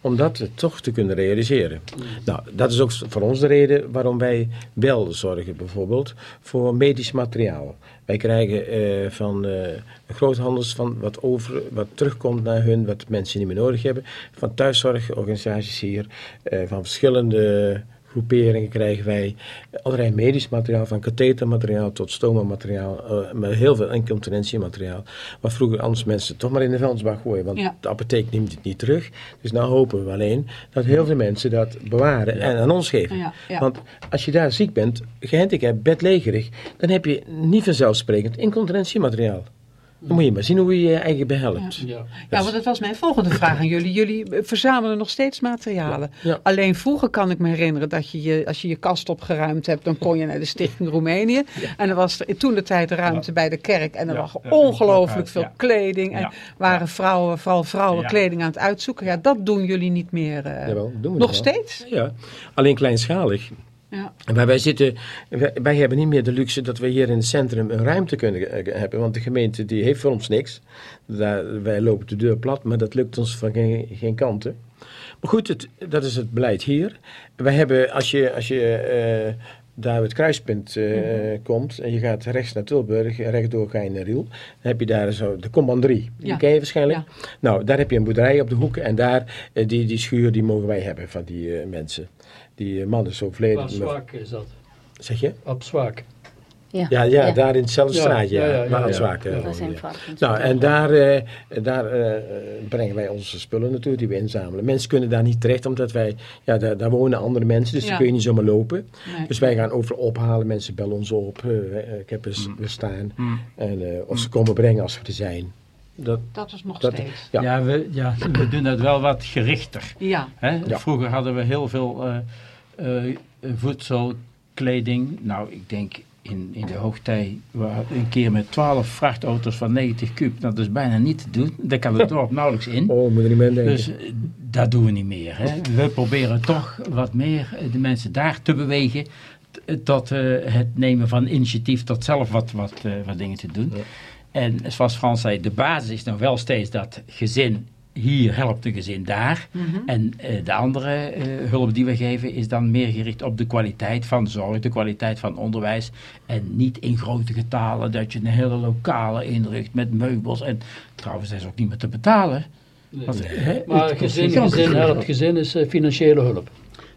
om dat toch te kunnen realiseren. Nou, dat is ook voor ons de reden waarom wij wel zorgen bijvoorbeeld voor medisch materiaal. Wij krijgen uh, van uh, groothandels van wat, over, wat terugkomt naar hun, wat mensen niet meer nodig hebben. Van thuiszorgorganisaties hier, uh, van verschillende groeperingen krijgen wij allerlei medisch materiaal, van kathetermateriaal tot stomamateriaal, uh, met heel veel incontinentiemateriaal. Wat vroeger anders mensen toch maar in de vuilnisbak gooien, want de apotheek neemt het niet terug. Dus nou hopen we alleen dat heel veel mensen dat bewaren en aan ons geven. Want als je daar ziek bent, gehandicapt, bedlegerig, dan heb je niet vanzelfsprekend incontinentiemateriaal. Dan moet je maar zien hoe je je eigen behelpt. Ja. ja, want dat was mijn volgende (laughs) vraag aan jullie. Jullie verzamelen nog steeds materialen. Alleen vroeger kan ik me herinneren dat je, je als je je kast opgeruimd hebt, dan kon je naar de Stichting Roemenië. En er was er toen de tijd ruimte bij de kerk en er lag ongelooflijk veel kleding. En waren vrouwen, vooral vrouwen kleding aan het uitzoeken. Ja, dat doen jullie niet meer. Uh, Jawel, doen we nog steeds? Ja, alleen kleinschalig. Ja. Maar wij, zitten, wij, hebben niet meer de luxe dat we hier in het centrum een ruimte kunnen eh, hebben. Want de gemeente die heeft voor ons niks. Daar, wij lopen de deur plat, maar dat lukt ons van geen, geen kanten. Maar goed, het, dat is het beleid hier. Wij hebben, als je, als je uh, daar het kruispunt uh, komt en je gaat rechts naar Tilburg, rechtdoor ga je naar Riel. Dan heb je daar zo de Commandrie, die ken je waarschijnlijk. Nou, daar heb je een boerderij op de hoek en daar, die, die schuur die mogen wij hebben van die mensen. Die eh, man is overleden. Op zwak is dat. Zeg je? Op zwak. Ja, ja, ja, daar in hetzelfde straatje, ja, ja, maar zwak. Nou, en daar, uh, daar uh, brengen wij onze spullen natuurlijk die we inzamelen. Mensen kunnen daar niet terecht, omdat wij, ja, daar, daar wonen andere mensen, dus die kun je niet zomaar lopen. Nee. Dus wij gaan overal ophalen, mensen bellen ons op, ik heb eens mm. staan. Mm. En, of ze komen brengen als we er zijn. Dat, dat is nog dat, steeds. Ja. ja. we, ja, we doen het wel wat gerichter. Ja. Hè? Vroeger hadden we heel veel uh, uh, voedsel, kleding. Nou, ik denk in, in de hoogtij een keer met 12 vrachtauto's van 90 kub. Dat is bijna niet te doen. Daar kan het (laughs) dorp nauwelijks in. Oh, moet je niet meer denken. Dus uh, dat doen we niet meer. Hè? We proberen toch wat meer de mensen daar te bewegen tot het nemen van initiatief tot zelf wat, wat, wat dingen te doen. Ja. En zoals Frans zei, de basis is nog wel steeds dat gezin hier helpt een gezin daar. Mm -hmm. En uh, de andere uh, hulp die we geven is dan meer gericht op de kwaliteit van zorg, de kwaliteit van onderwijs. En niet in grote getalen dat je een hele lokale inricht met meubels. En trouwens, dat is ook niet meer te betalen. Nee. Want, maar gezin, gezin helpt, gezin is uh, financiële hulp.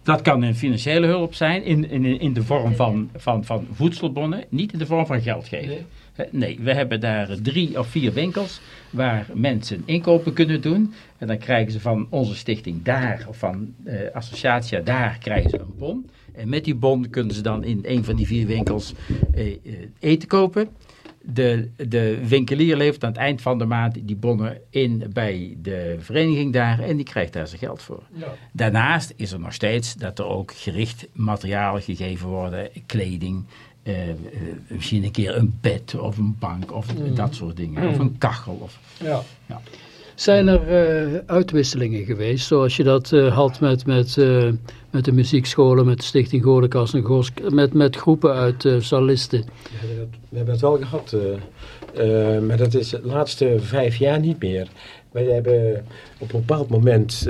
Dat kan een financiële hulp zijn in, in, in de vorm van, van, van voedselbonnen, niet in de vorm van geld geven. Nee. Nee, we hebben daar drie of vier winkels waar mensen inkopen kunnen doen. En dan krijgen ze van onze stichting daar, of van uh, Associatia daar, krijgen ze een bon. En met die bon kunnen ze dan in een van die vier winkels uh, eten kopen. De, de winkelier levert aan het eind van de maand die bonnen in bij de vereniging daar en die krijgt daar zijn geld voor. Ja. Daarnaast is er nog steeds dat er ook gericht materialen gegeven worden, kleding, misschien een keer een bed of een bank of mm. dat soort dingen. Of een kachel. Of, ja. ja. Zijn er uh, uitwisselingen geweest, zoals je dat uh, had met, met, met de muziekscholen, met de Stichting Godekas en met, met groepen uit salisten? Ja, we hebben het wel gehad, maar dat is de laatste vijf jaar niet meer. Wij hebben op een bepaald moment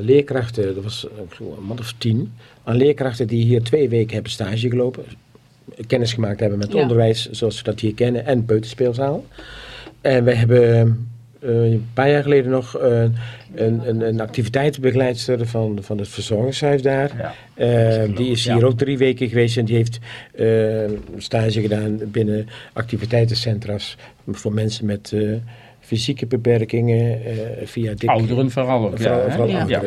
leerkrachten, dat was een man of tien, aan leerkrachten die hier twee weken hebben stage gelopen kennis gemaakt hebben met onderwijs zoals we dat hier kennen en peuterspeelzaal. En we hebben een paar jaar geleden nog een, een, een, activiteitsbegeleidster van, van het verzorgingshuis daar. die is hier ook drie weken geweest en die heeft stage gedaan binnen activiteitencentra's voor mensen met fysieke beperkingen uh, via dik... Ouderen vooral ook, vooral, ja. ja.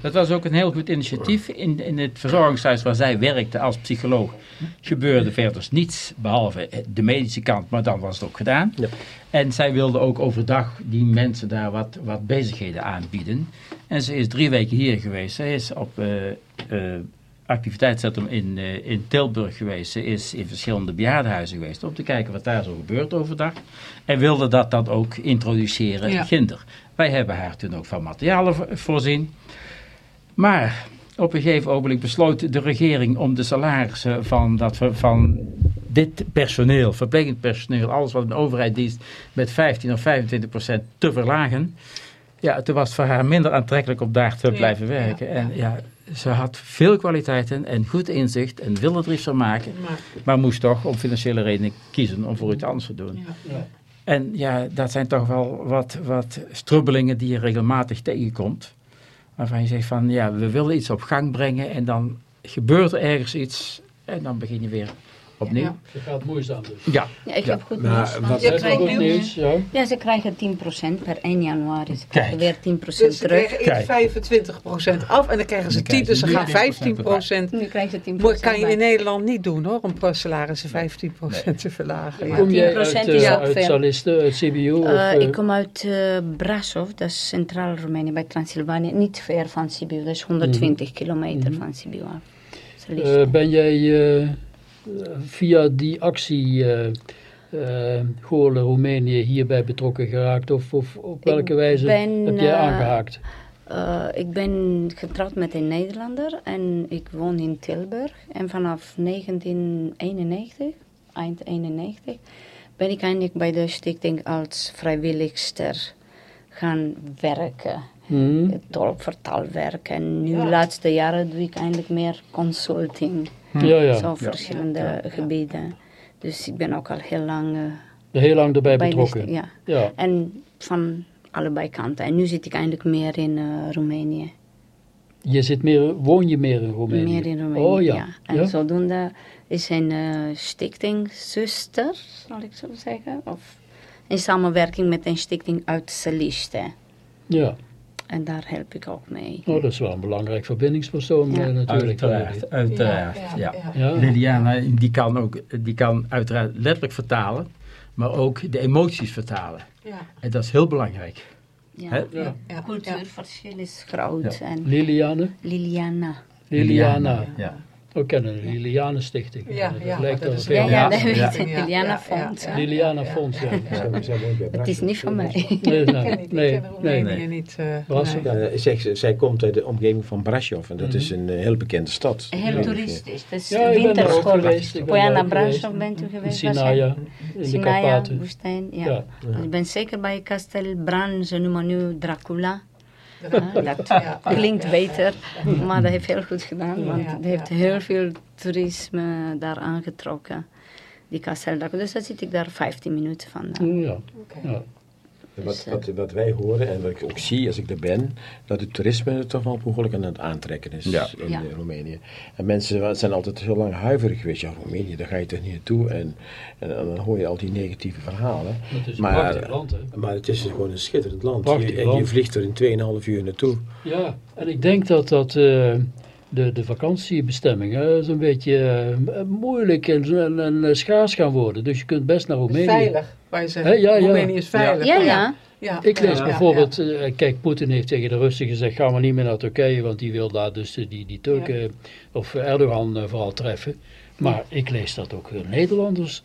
Dat was ook een heel goed initiatief. In, in het verzorgingshuis waar zij werkte als psycholoog gebeurde verder niets, behalve de medische kant, maar dan was het ook gedaan. Ja. En zij wilde ook overdag die mensen daar wat, wat bezigheden aanbieden. En ze is drie weken hier geweest. Zij is op... Uh, uh, activiteitscentrum in, uh, in Tilburg geweest. Ze is in verschillende bejaardenhuizen geweest om te kijken wat daar zo gebeurt overdag. En wilde dat dan ook introduceren ja. kinder. Wij hebben haar toen ook van materialen voorzien. Maar op een gegeven ogenblik besloot de regering om de salarissen van, dat, van dit personeel, verplegend personeel, alles wat een overheid dienst, met 15 of 25 procent te verlagen. Ja, toen was het voor haar minder aantrekkelijk om daar te blijven werken. En ja, ze had veel kwaliteiten en goed inzicht en wilde er iets van maken. Maar, moest toch om financiële redenen kiezen om voor iets anders te doen. Ja. En ja, dat zijn toch wel wat, wat strubbelingen die je regelmatig tegenkomt. Waarvan je zegt van ja, we willen iets op gang brengen en dan gebeurt er ergens iets en dan begin je weer opnieuw. Ja. Het gaat moeizaam dus. Ja. ja ik heb goed nieuws. Wat je goed nieuws, ja. ja, ze krijgen 10% per 1 januari. Ze krijgen weer 10% dus terug. ze krijgen 25% af en dan krijgen ze 10, dus ze gaan 15%. Nu krijgen ze 10% kan je in Nederland niet doen hoor, om salarissen 15% nee. te verlagen. Ja. Kom jij uit, uh, uit Saliste, uit CBU? Uh, ik kom uit uh, Brasov, dat is centraal Roemenië bij Transylvanië. Niet ver van Sibiu, dat is 120 mm. kilometer mm -hmm. van Sibiu af. ben jij via die actie uh, uh, Roemenië hierbij betrokken geraakt? Of, of op welke wijze heb jij eh, aangehaakt? Uh, ik ben getrouwd met een Nederlander en ik woon in Tilburg. En vanaf 1991, eind 91, ben ik eindelijk bij de stichting als vrijwilligster gaan werken. Mm. Tolkvertaalwerk. En nu de laatste jaren doe ik eindelijk meer consulting. Hm. Ja, ja. Zo verschillende gebieden. Dus ik ben ook al heel lang... Uh, heel lang erbij betrokken. ja. ja. En van allebei kanten. En nu zit ik eindelijk meer in uh, Roemenië. Je zit meer, woon je meer in Roemenië? Meer in Roemenië, oh, ja. En zodoende is een uh, stichting zuster, zal ik zo zeggen. Of in samenwerking met een stichting uit Celiste. Ja. En daar help ik ook mee. Oh, dat is wel een belangrijk verbindingspersoon ja. uh, natuurlijk. Uiteraard, uiteraard. Ja, ja. Liliana die kan, ook, die kan uiteraard letterlijk vertalen, maar ook de emoties vertalen. Ja. En dat is heel belangrijk. Ja, ja. cultuurverschil is groot. En Liliane? Liliana. Liliana. Ja. We kennen de Liliane Stichting. Ja, ja, lijkt dat ja, ja, dat weet ik. Liliana Fonds. Liliana Fonds, ja. Het is niet van mij. Nee, nee, nee. nee, niet. Uh, zij komt uit de omgeving van Brasov en dat is een uh, heel bekende stad. Heel toeristisch. Het is ja, winterschool. Poiana Brasov bent u geweest? Sinaia, in de Karpaten. woestijn, ja. Ik ben zeker bij Castel Bran, ze noemen nu Dracula dat (laughs) klinkt beter, maar dat heeft heel goed gedaan, want het heeft heel veel toerisme daar aangetrokken, die Castel Dus daar zit ik daar 15 minuten vandaan. Ja. ja. Wat, dus, wat, wat, wij horen en wat ik ook zie als ik er ben, dat het toerisme toch wel behoorlijk aan het aantrekken is in Roemenië. En mensen zijn altijd heel lang huiverig geweest. Ja, Roemenië, daar ga je toch niet naartoe. En, en, dan hoor je al die negatieve verhalen. Het is een maar, prachtig land, hè? Maar het is gewoon een schitterend land. Je, en je vliegt er in 2,5 uur naartoe. Ja, en ik denk dat dat... Uh, de, de vakantiebestemmingen zo'n beetje uh, moeilijk en, en, schaars gaan worden. Dus je kunt best naar Roemenië. Veilig, waar je zegt. ja, ja. Roemenië is veilig. Ja, ja. ja. Ik lees bijvoorbeeld, uh, kijk, Poetin heeft tegen de Russen gezegd, ga maar niet meer naar Turkije, want die wil daar dus die, die Turken, of Erdogan vooral treffen. Maar ik lees dat ook Nederlanders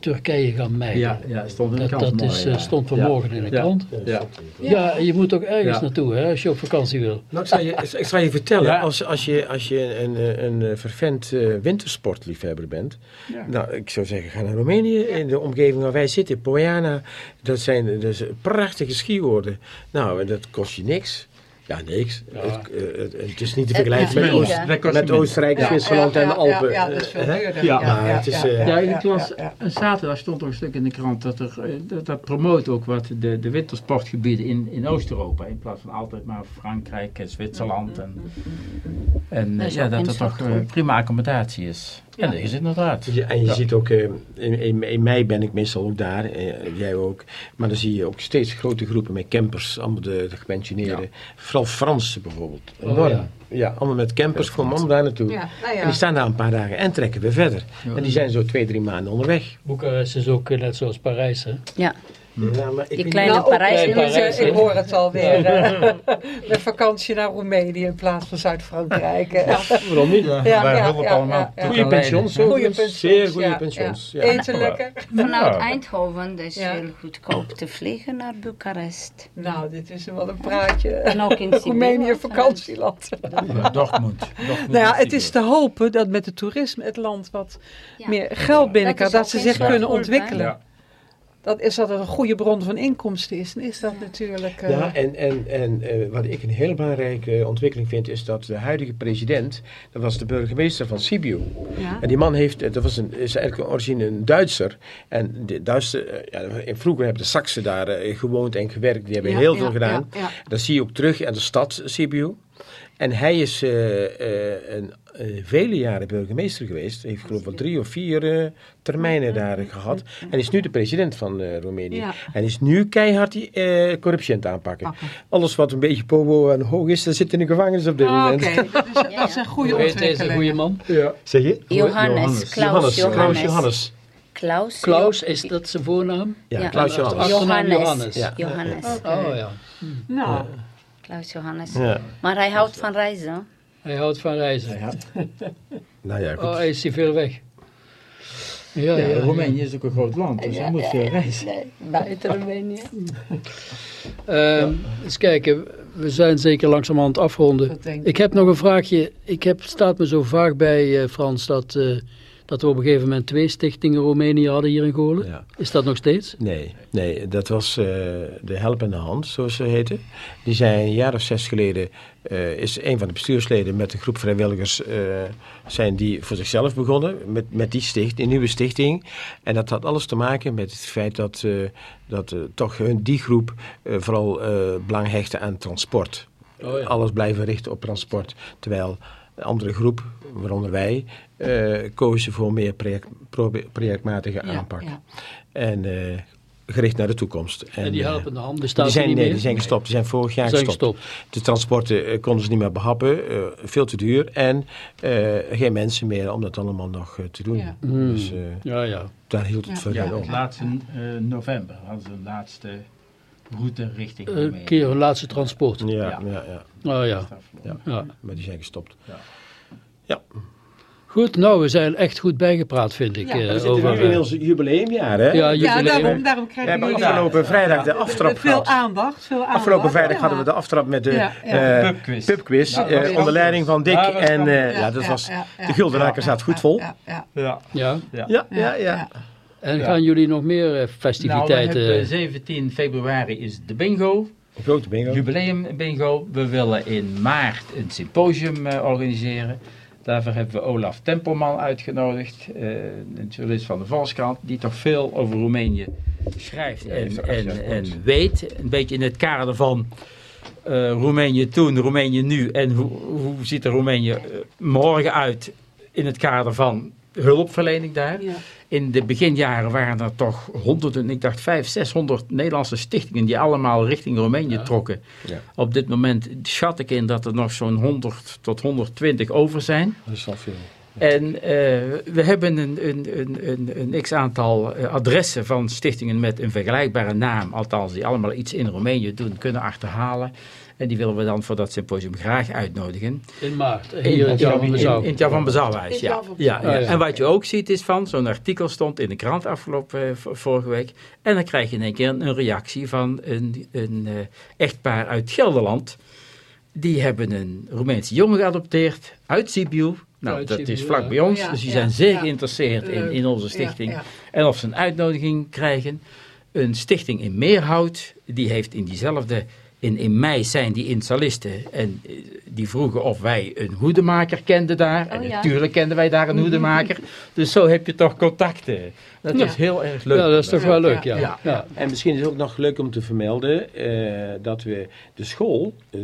Turkije gaan mijden. Ja, ja stond in de krant. Dat, is, uh, stond vanmorgen in de krant. Ja. Ja. je moet ook ergens naartoe hè, als je op vakantie wil. Nou, ik, zal je, ik zal je vertellen, als, als je, als je een, een, een vervent uh, wintersportliefhebber bent, nou, ik zou zeggen, ga naar Roemenië, in de omgeving waar wij zitten, Poiana, dat zijn dus prachtige skioorden. Nou, dat kost je niks. Ja, niks. Het, uh, het, is niet te vergelijken met, Oost, met Oostenrijk, Zwitserland en de Alpen. Ja, dat is veel duurder. Ja, maar het is... ja, ik las, een zaterdag stond er een stuk in de krant dat er, dat, dat promoot ook wat de, de wintersportgebieden in, in Oost-Europa, in plaats van altijd maar Frankrijk en Zwitserland. En, en dat ja, dat er toch prima accommodatie is. Ja, dat is inderdaad. en je ziet ook, in, in, in, mei ben ik meestal ook daar, jij ook, maar dan zie je ook steeds grote groepen met campers, allemaal de, de gepensioneerden. Vooral Fransen bijvoorbeeld. Oh, Enorm. ja. allemaal met campers, gewoon allemaal daar naartoe. Ja, nou en die staan daar een paar dagen en trekken weer verder. En die zijn zo twee, drie maanden onderweg. Boekarest is ook net zoals Parijs, hè? Ja. Ja, maar ik die kleine nou, Parijs. Parijs ik hoor het alweer. (laughs) Met vakantie naar Roemenië in plaats van Zuid-Frankrijk. Ja, waarom niet? Ja, ja, Wij allemaal. Goede pensions. Goede pensions. Zeer goede pensions. Eten lekker. Vanuit Eindhoven is dus heel goedkoop te vliegen naar Boekarest. Nou, dit is wel een praatje. En ook in Roemenië vakantieland. Dortmund. Nou ja, het is te hopen dat met het toerisme het land wat meer geld binnenkrijgt. Dat ze zich kunnen ontwikkelen dat is dat het een goede bron van inkomsten is, dan is dat natuurlijk... Uh... Ja, en, en, en uh, wat ik een hele belangrijke ontwikkeling vind, is dat de huidige president, dat was de burgemeester van Sibiu. Ja. En die man heeft, dat was een, is eigenlijk origine een Duitser. En de Duitse, ja, vroeger hebben de Saksen daar gewoond en gewerkt, die hebben heel veel gedaan. Dat zie je ook terug in de stad Sibiu. En hij is een uh, vele jaren burgemeester geweest. Heeft geloof ik drie of vier uh, termijnen daar gehad. En is nu de president van uh, Roemenië. En is nu keihard die corruptie aan het aanpakken. Alles wat een beetje pobo en hoog is, dat zit in de gevangenis op dit ah, moment. Oké, (laughs) dat, is, dat is een goede ontwikkeling. deze goede man? Ja. Zeg je? Johannes. Klaus Johannes. Johannes. Klaus. Klaus, is dat zijn voornaam? Ja, Klaus Johannes. Johannes. Johannes. Ja. Johannes. Oh ja. Nou. Klaus Johannes. Maar hij houdt van reizen. Hij houdt van reizen. Ja. (laughs) nou ja, goed. Oh, hij is hier veel weg. Ja, ja, Roemenië is ook een groot land, dus hij moet veel reizen. Nee, buiten Roemenië. um, (laughs) eens kijken, we zijn zeker langzaam aan het afronden. Ik heb nog een vraagje. Ik heb, staat me zo vaak bij, uh, Frans, dat... Uh, dat we op een gegeven moment twee stichtingen Roemenië hadden hier in Goorlen. Ja. Is dat nog steeds? Nee, nee dat was uh, de Helpende Hand, zoals ze heten. Die zijn een jaar of zes geleden, uh, is een van de bestuursleden met een groep vrijwilligers, uh, zijn die voor zichzelf begonnen met, met die sticht, die nieuwe stichting. En dat had alles te maken met het feit dat, dat toch hun, die groep vooral belang hechten aan transport. Oh ja. Alles blijven richten op transport. Terwijl de andere groep, waaronder wij, uh, kozen voor meer project, projectmatige aanpak. En uh, gericht naar de toekomst. En, en die eh, helpende hand bestaat die zijn, niet nee, meer? die zijn gestopt. Die zijn vorig jaar zijn gestopt. gestopt. De transporten konden ze niet meer behappen. veel te duur. En geen mensen meer om dat allemaal nog te doen. Ja. Mm. Dus ja, ja. daar hield het voor ja. op. Laatste november hadden ze een laatste route richting Een keer een laatste transport. Ja, ja. ja, ja. Oh, ja. ja. Maar die zijn gestopt. ja. Goed, nou, we zijn echt goed bijgepraat, vind ik. Ja, we zitten over, nu in ons jubileumjaar, hè? Ja, jubileum. ja daarom, daarom krijgen we hebben afgelopen vrijdag de aftrap veel Aandacht, veel aandacht. Afgelopen vrijdag hadden we de aftrap met de ja, ja. Uh, pubquiz, pubquiz uh, onder leiding van Dick. en uh, ja, dat was, de Guldenaker staat goed vol. Ja, ja. ja. ja, ja. En gaan jullie nog meer festiviteiten? Nou, 17 februari is de bingo. Een grote bingo. Jubileum bingo. We willen in maart een symposium organiseren. Daarvoor hebben we Olaf Tempelman uitgenodigd, uh, een journalist van de Volkskrant, die toch veel over Roemenië schrijft en, en, en weet. Een beetje in het kader van uh, Roemenië toen, Roemenië nu en hoe, hoe ziet er Roemenië eh, morgen uit in het kader van hulpverlening daar. Ja. In de beginjaren waren er toch honderden, ik dacht vijf, zeshonderd Nederlandse stichtingen die allemaal richting Roemenië trokken. Ja. Op dit moment schat ik in dat er nog zo'n 100 tot 120 over zijn. Dat is wel veel. En uh, we hebben een, een, een, een x-aantal uh, adressen van stichtingen met een vergelijkbare naam, althans die allemaal iets in Roemenië doen, kunnen achterhalen. En die willen we dan voor dat symposium graag uitnodigen. In maart, hier in, het van Bezouw. In, het Jan van ja. Ja, ja. En wat je ook ziet is van, zo'n artikel stond in de krant afgelopen uh, vorige week. En dan krijg je in één keer een, reactie van een, een uh, echtpaar uit Gelderland. Die hebben een Roemeense jongen geadopteerd uit Sibiu. Nou, dat is vlak bij ons, dus die zijn zeer geïnteresseerd in, in onze stichting. En of ze een uitnodiging krijgen. Een stichting in Meerhout, die heeft in diezelfde in, in mei zijn die insalisten en eh, die vroegen of wij een hoedemaker kenden daar. en oh natuurlijk kenden wij daar een hoedemaker. dus zo heb je toch contacten. Dat is heel erg leuk. Ja, dat is toch wel leuk, ja. ja. En misschien is het ook nog leuk om te vermelden eh, dat we de school, uh,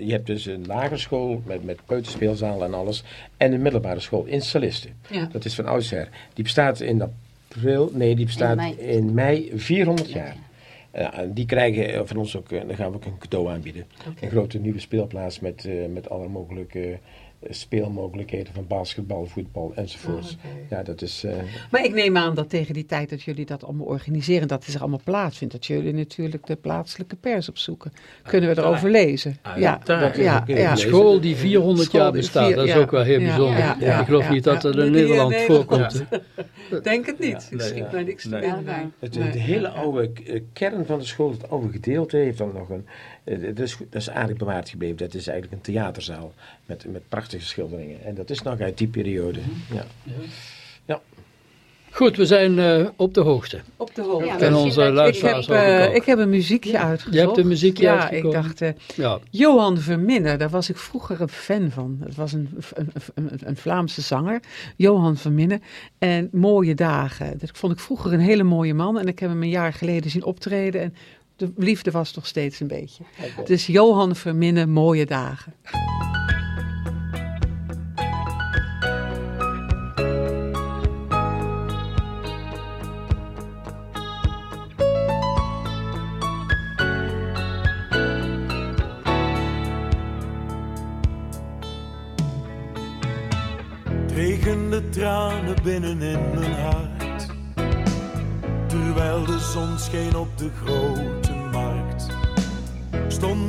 je hebt dus een lagere school met, met peuterspeelzaal en alles, en een middelbare school in Salisten. Dat is van oudsher. Die bestaat in april, nee, die bestaat in mei, in mei 400 jaar. Ja, die krijgen van ons ook, dan gaan we ook een cadeau aanbieden. Een grote nieuwe speelplaats met, met alle mogelijke speelmogelijkheden van basketbal, voetbal enzovoorts. Oh, ja, dat is, uh... Maar ik neem aan dat tegen die tijd dat jullie dat allemaal organiseren, dat is er allemaal plaatsvindt, dat jullie natuurlijk de plaatselijke pers opzoeken. Kunnen we erover lezen? Ja, ja, ja. School die 400 jaar bestaat, dat is ook wel heel bijzonder. ik geloof niet dat dat in Nederland voorkomt. (laughs) Denk het niet. Ja, schiet mij niks te Het, de hele oude eh, kern van de school, het oude gedeelte, heeft dan nog een eh, dat is, dat is eigenlijk bewaard gebleven. Dat is eigenlijk een theaterzaal met, met prachtige schilderingen. En dat is nog uit die periode. Mhm. Ja. ja. Goed, we zijn uh, op de hoogte. Op de hoogte. Ja, en onze luisteraars ik heb, uh, ik heb een muziekje ja. uitgezocht. Je hebt een muziekje ja, uitgekomen. ik dacht, uh, ja. Johan Verminne, daar was ik vroeger een fan van. Het was een, een, een, een Vlaamse zanger, Johan Verminne. En Mooie Dagen. Dat vond ik vroeger een hele mooie man. En ik heb hem een jaar geleden zien optreden. En de liefde was toch steeds een beetje. Dus Johan Verminne, mooie dagen. regende tranen binnen in mijn hart. Terwijl de zon scheen op de grote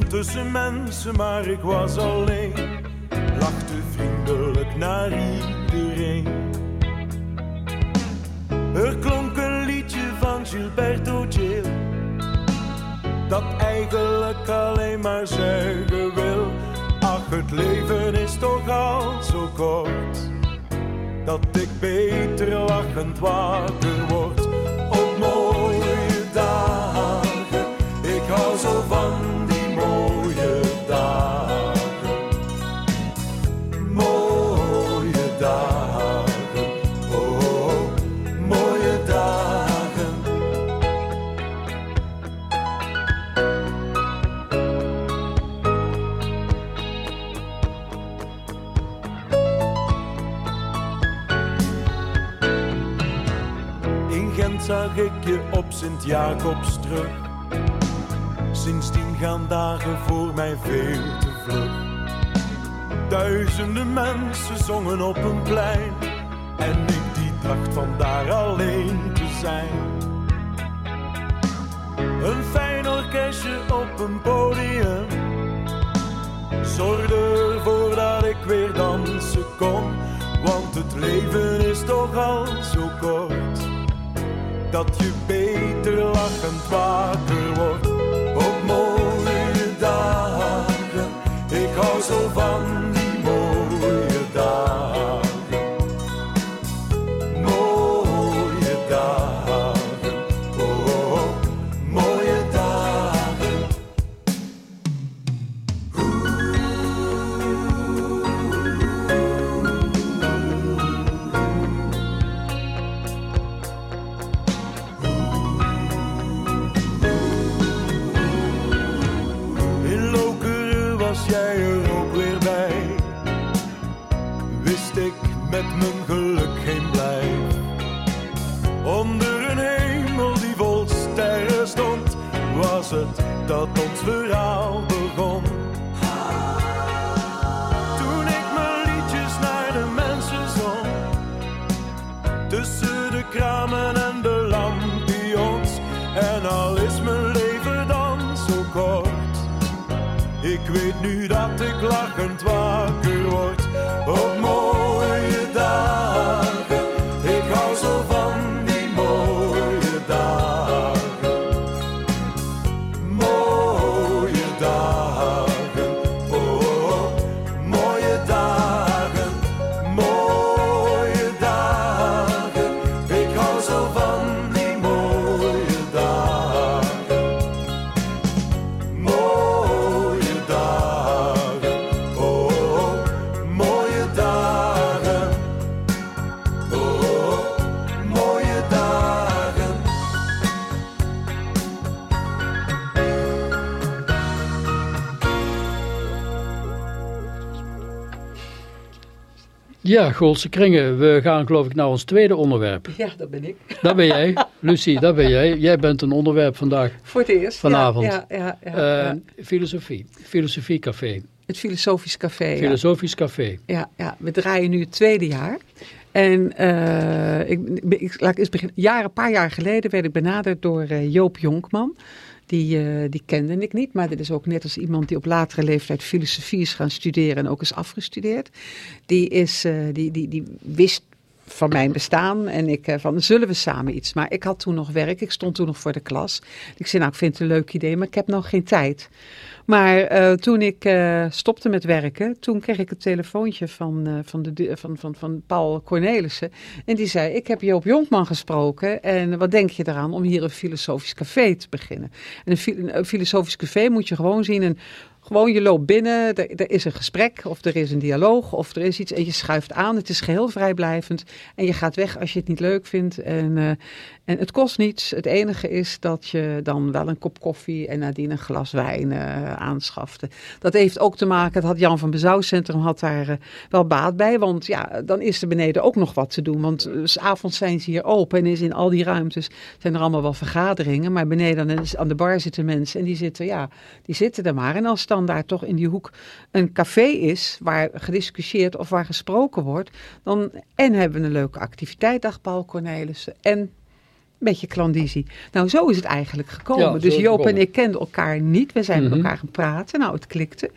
Tussen mensen, maar ik was alleen. Lachte vriendelijk naar iedereen. Er klonk een liedje van Gilberto Gil. Dat eigenlijk alleen maar zeggen wil. Ach, het leven is toch al zo kort. Dat ik beter lachend wakker word je op Sint-Jacobs terug. Sindsdien gaan dagen voor mij veel te vlug. Duizenden mensen zongen op een plein. En ik die dacht van daar alleen te zijn. Een fijn orkestje op een podium. Zorgde ervoor dat ik weer dansen kon. Want het leven is toch al zo kort dat je beter lachend wakker wordt op mooie dagen. Ik hou zo van Ja, Goolse kringen. We gaan geloof ik naar ons tweede onderwerp. Ja, dat ben ik. Dat ben jij. (laughs) Lucie, dat ben jij. Jij bent een onderwerp vandaag. Voor het eerst. Vanavond. Ja, ja, ja, uh, filosofie. Filosofiecafé. Het Filosofisch Café. Filosofisch Café. Ja, ja, we draaien nu het tweede jaar. En uh, ik, ik, laat ik eens beginnen. Jaren, een paar jaar geleden werd ik benaderd door uh, Joop Jonkman. Die, uh, die kende ik niet, maar dit is ook net als iemand die op latere leeftijd filosofie is gaan studeren en ook is afgestudeerd. Die, is, die, die, die wist van mijn bestaan. En ik van, zullen we samen iets? Maar ik had toen nog werk, ik stond toen nog voor de klas. Ik zei, nou, ik vind het een leuk idee, maar ik heb nog geen tijd. Maar uh, toen ik uh, stopte met werken, toen kreeg ik het telefoontje van, van, de, van, van, van Paul Cornelissen. En die zei, ik heb Joop Jonkman gesproken en wat denk je eraan om hier een filosofisch café te beginnen? En een, een filosofisch café moet je gewoon zien, een gewoon, je loopt binnen, er, er, is een gesprek of er is een dialoog of er is iets en je schuift aan. Het is geheel vrijblijvend en je gaat weg als je het niet leuk vindt. En, uh, en het kost niets. Het enige is dat je dan wel een kop koffie en nadien een glas wijn uh, aanschafte. Dat heeft ook te maken, het had Jan van Bezouwcentrum had daar uh, wel baat bij. Want ja, dan is er beneden ook nog wat te doen. Want s avonds zijn ze hier open en is in al die ruimtes zijn er allemaal wel vergaderingen. Maar beneden aan de bar zitten mensen en die zitten, ja, die zitten er maar. En als dan daar toch in die hoek een café is waar gediscussieerd of waar gesproken wordt, dan en hebben we een leuke activiteit, dag Paul Cornelissen, en een beetje klandizie. Nou, zo is het eigenlijk gekomen. Ja, dus Joop en ik kenden elkaar niet. We zijn Mhm. met elkaar gaan praten. Nou, het klikte.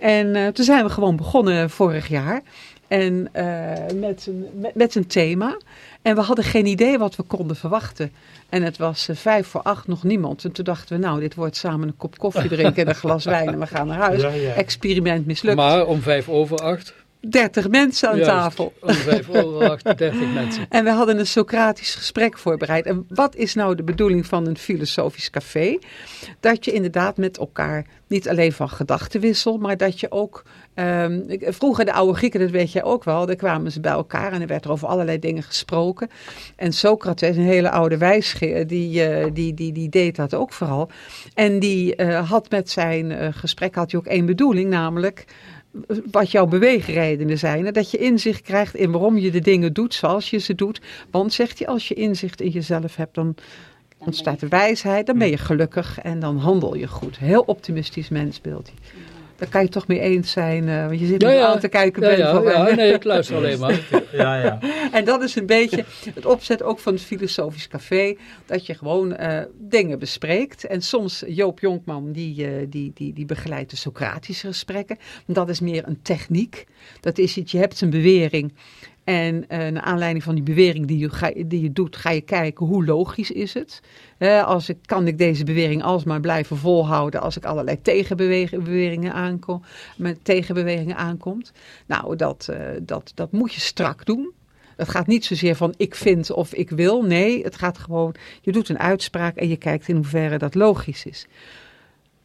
En uh, toen zijn we gewoon begonnen vorig jaar. En uh, met, een, met, met een thema. En we hadden geen idee wat we konden verwachten. En het was uh, vijf voor acht, nog niemand. En toen dachten we, nou, dit wordt samen een kop koffie drinken en een glas (laughs) wijn en we gaan naar huis. Ja, ja. Experiment mislukt. Maar om vijf over acht. 30 mensen aan Juist, tafel. Om vijf over acht, dertig mensen. (laughs) En we hadden een Socratisch gesprek voorbereid. En wat is nou de bedoeling van een filosofisch café? Dat je inderdaad met elkaar niet alleen van gedachten wisselt, maar dat je ook. Um, vroeger de oude Grieken, dat weet jij ook wel, daar kwamen ze bij elkaar en er werd er over allerlei dingen gesproken. En Socrates, een hele oude wijsgeer, die, uh, die, die, die deed dat ook vooral. En die uh, had met zijn uh, gesprek had hij ook één bedoeling, namelijk wat jouw beweegredenen zijn. En dat je inzicht krijgt in waarom je de dingen doet zoals je ze doet. Want zegt hij, als je inzicht in jezelf hebt, dan ontstaat de wijsheid. Dan ben je gelukkig en dan handel je goed. Heel optimistisch mensbeeld. Daar kan je toch mee eens zijn, uh, want je zit ja, me ja. aan te kijken. Ja, ja, van, ja, nee, ik luister alleen maar. (laughs) Ja, ja. En dat is een beetje het opzet ook van het Filosofisch Café. Dat je gewoon uh, dingen bespreekt. En soms Joop Jonkman, die, uh, die, die, die begeleidt de Socratische gesprekken. Dat is meer een techniek. Dat is iets, je hebt een bewering. En uh, naar aanleiding van die bewering die je, ga, die je doet, ga je kijken hoe logisch is het. Uh, als ik, kan ik deze bewering alsmaar blijven volhouden als ik allerlei tegenbewegingen aankom, met tegenbewegingen aankomt. Nou, dat, uh, dat, dat moet je strak doen. Het gaat niet zozeer van ik vind of ik wil. Nee, het gaat gewoon, je doet een uitspraak en je kijkt in hoeverre dat logisch is.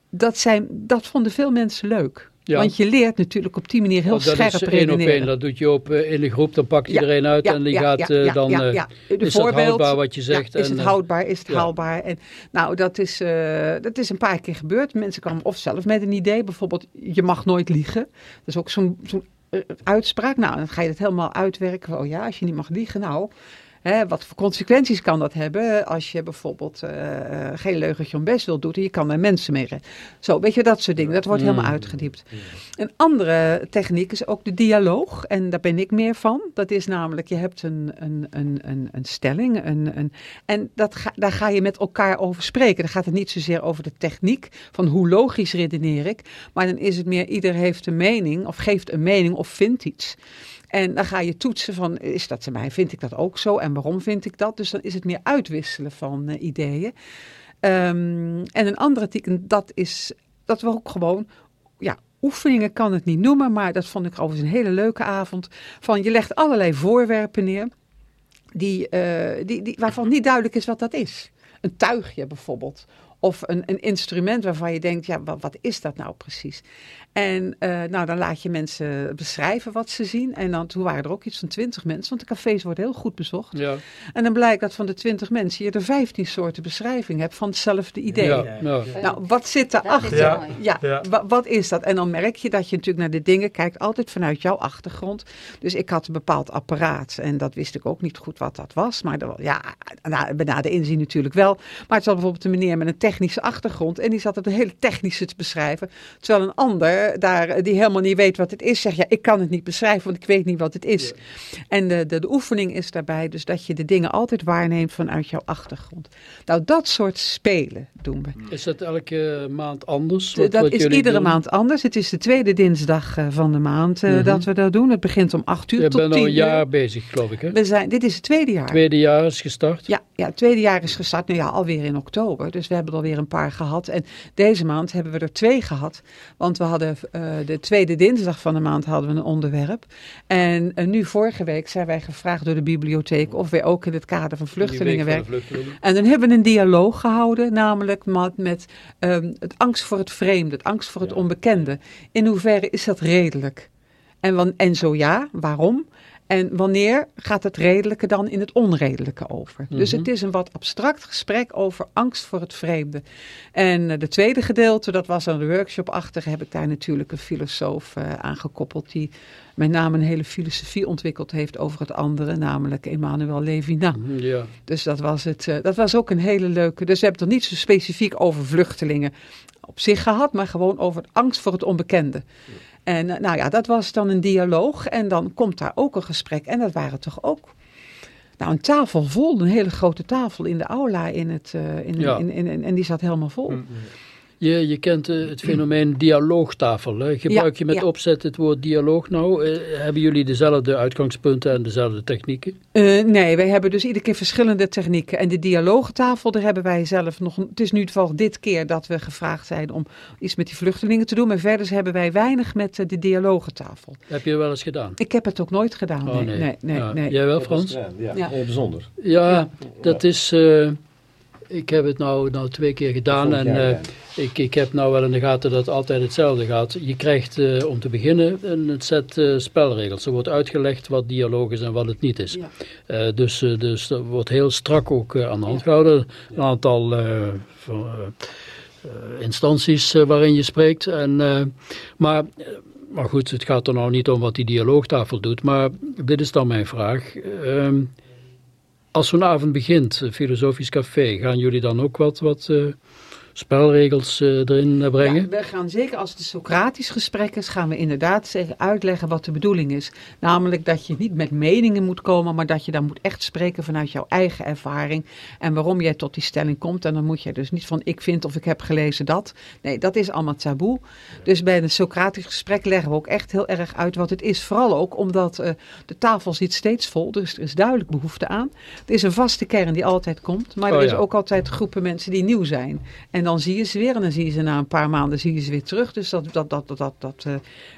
Dat, zijn, dat vonden veel mensen leuk. Ja. Want je leert natuurlijk op die manier heel oh, dat scherp is één op één. Dat doet je op uh, in de groep, dan pakt iedereen uit en die gaat uh, dan... Uh, is dat houdbaar wat je zegt? is en, het houdbaar? Is het haalbaar? En, nou, dat is, dat is een paar keer gebeurd. Mensen kwamen of zelf met een idee. Bijvoorbeeld, je mag nooit liegen. Dat is ook zo'n zo uitspraak. Nou, dan ga je het helemaal uitwerken. Oh ja, als je niet mag liegen, nou... Hè, wat voor consequenties kan dat hebben als je bijvoorbeeld uh, geen leugentje om best wil doen en je kan daar mensen mee redden. Zo, weet je, dat soort dingen. Dat wordt Mm. helemaal uitgediept. Een andere techniek is ook de dialoog en daar ben ik meer van. Dat is namelijk, je hebt een, een, een, een, een stelling een, een, en dat ga, daar ga je met elkaar over spreken. Dan gaat het niet zozeer over de techniek van hoe logisch redeneer ik, maar dan is het meer ieder heeft een mening of geeft een mening of vindt iets. En dan ga je toetsen van, is dat ze mij, vind ik dat ook zo en waarom vind ik dat? Dus dan is het meer uitwisselen van uh, ideeën. Um, en een andere teken, dat is dat we ook gewoon, ja, oefeningen kan het niet noemen, maar dat vond ik overigens een hele leuke avond. Van je legt allerlei voorwerpen neer, die, uh, die, die, waarvan niet duidelijk is wat dat is. Een tuigje bijvoorbeeld. Of een, een instrument waarvan je denkt, ja, wat, wat is dat nou precies? En uh, nou, dan laat je mensen beschrijven wat ze zien. En dan, toen waren er ook iets van twintig mensen, want de cafés worden heel goed bezocht. Ja. En dan blijkt dat van de twintig mensen je er vijftien soorten beschrijving hebt van hetzelfde idee. Ja. Nou, wat zit erachter? Ja. Ja. ja. Wat is dat? En dan merk je dat je natuurlijk naar de dingen kijkt, altijd vanuit jouw achtergrond. Dus ik had een bepaald apparaat en dat wist ik ook niet goed wat dat was. Maar er, ja, na, de inzien natuurlijk wel. Maar het was bijvoorbeeld een meneer met een technische achtergrond en die zat het een hele technische te beschrijven. Terwijl een ander daar, die helemaal niet weet wat het is, zegt ja, ik kan het niet beschrijven, want ik weet niet wat het is. En de, de, de, oefening is daarbij dus dat je de dingen altijd waarneemt vanuit jouw achtergrond. Nou, dat soort spelen doen we. Is dat elke maand anders? Wat, dat is iedere maand anders. Het is de tweede dinsdag eh, van de maand uh, dat we dat doen. Het begint om acht uur je bent al een jaar bezig, geloof ik, hè? We zijn, dit is het tweede jaar. Tweede jaar is gestart? Ja, ja, het tweede jaar is gestart. Nu ja, alweer in oktober. Dus we hebben er alweer een paar gehad. En deze maand hebben we er twee gehad. Want we hadden de tweede dinsdag van de maand hadden we een onderwerp. En uh, nu vorige week zijn wij gevraagd door de bibliotheek of wij ook in het kader van vluchtelingenwerk. Vluchtelingen. En dan hebben we een dialoog gehouden, namelijk met, met um, het angst voor het vreemde, het angst voor het ja. onbekende. In hoeverre is dat redelijk? En, en zo ja, waarom? En wanneer gaat het redelijke dan in het onredelijke over? Mm -hmm. Dus het is een wat abstract gesprek over angst voor het vreemde. En uh, de tweede gedeelte, dat was aan de workshop achter, heb ik daar natuurlijk een filosoof uh, aan gekoppeld die met name een hele filosofie ontwikkeld heeft over het andere, namelijk Emmanuel Levinas. Ja. Dus dat was, het, uh, dat was ook een hele leuke. Dus we hebben het er niet zo specifiek over vluchtelingen op zich gehad, maar gewoon over angst voor het onbekende. Ja. En nou ja, dat was dan een dialoog en dan komt daar ook een gesprek. En dat waren toch ook nou, een tafel vol, een hele grote tafel in de aula in het, uh, in, ja. in, in, in, en die zat helemaal vol. Mm -hmm. Je, je kent uh, het fenomeen dialoogtafel. Hè? Gebruik ja, je met ja. opzet het woord dialoog nou? Uh, hebben jullie dezelfde uitgangspunten en dezelfde technieken? Uh, nee, wij hebben dus iedere keer verschillende technieken. En de dialoogtafel, daar hebben wij zelf nog... Het is nu in geval dit keer dat we gevraagd zijn om iets met die vluchtelingen te doen. Maar verder hebben wij weinig met de dialogentafel. Heb je wel eens gedaan? Ik heb het ook nooit gedaan, oh, nee. nee. nee, ja. nee. Jij wel, Frans? Ja, ja. ja. heel bijzonder. Ja, dat is... Ik heb het nou, nou twee keer gedaan en uh, ik, ik heb nou wel in de gaten dat het altijd hetzelfde gaat. Je krijgt uh, om te beginnen een set uh, spelregels. Er wordt uitgelegd wat dialoog is en wat het niet is. Ja. dus, dus er wordt heel strak ook aan de hand ja. gehouden. Een aantal van, instanties waarin je spreekt. En, maar, maar goed, het gaat er nou niet om wat die dialoogtafel doet. Maar dit is dan mijn vraag. Ehm, als zo'n avond begint, Filosofisch Café, gaan jullie dan ook wat, wat uh, spelregels uh, erin brengen? Ja, we gaan zeker als het Socratisch gesprek is, gaan we inderdaad zeggen, uitleggen wat de bedoeling is. Namelijk dat je niet met meningen moet komen, maar dat je dan moet echt spreken vanuit jouw eigen ervaring. En waarom jij tot die stelling komt. En dan moet je dus niet van ik vind of ik heb gelezen dat. Nee, dat is allemaal taboe. Dus bij een Socratisch gesprek leggen we ook echt heel erg uit wat het is. Vooral ook omdat uh, de tafel zit steeds vol, dus er is duidelijk behoefte aan. Er is een vaste kern die altijd komt, maar oh, er is ja. ook altijd groepen mensen die nieuw zijn. En dan zie je ze weer en dan zie je ze na een paar maanden zie je ze weer terug. Dus dat, dat, dat, dat, dat, dat uh,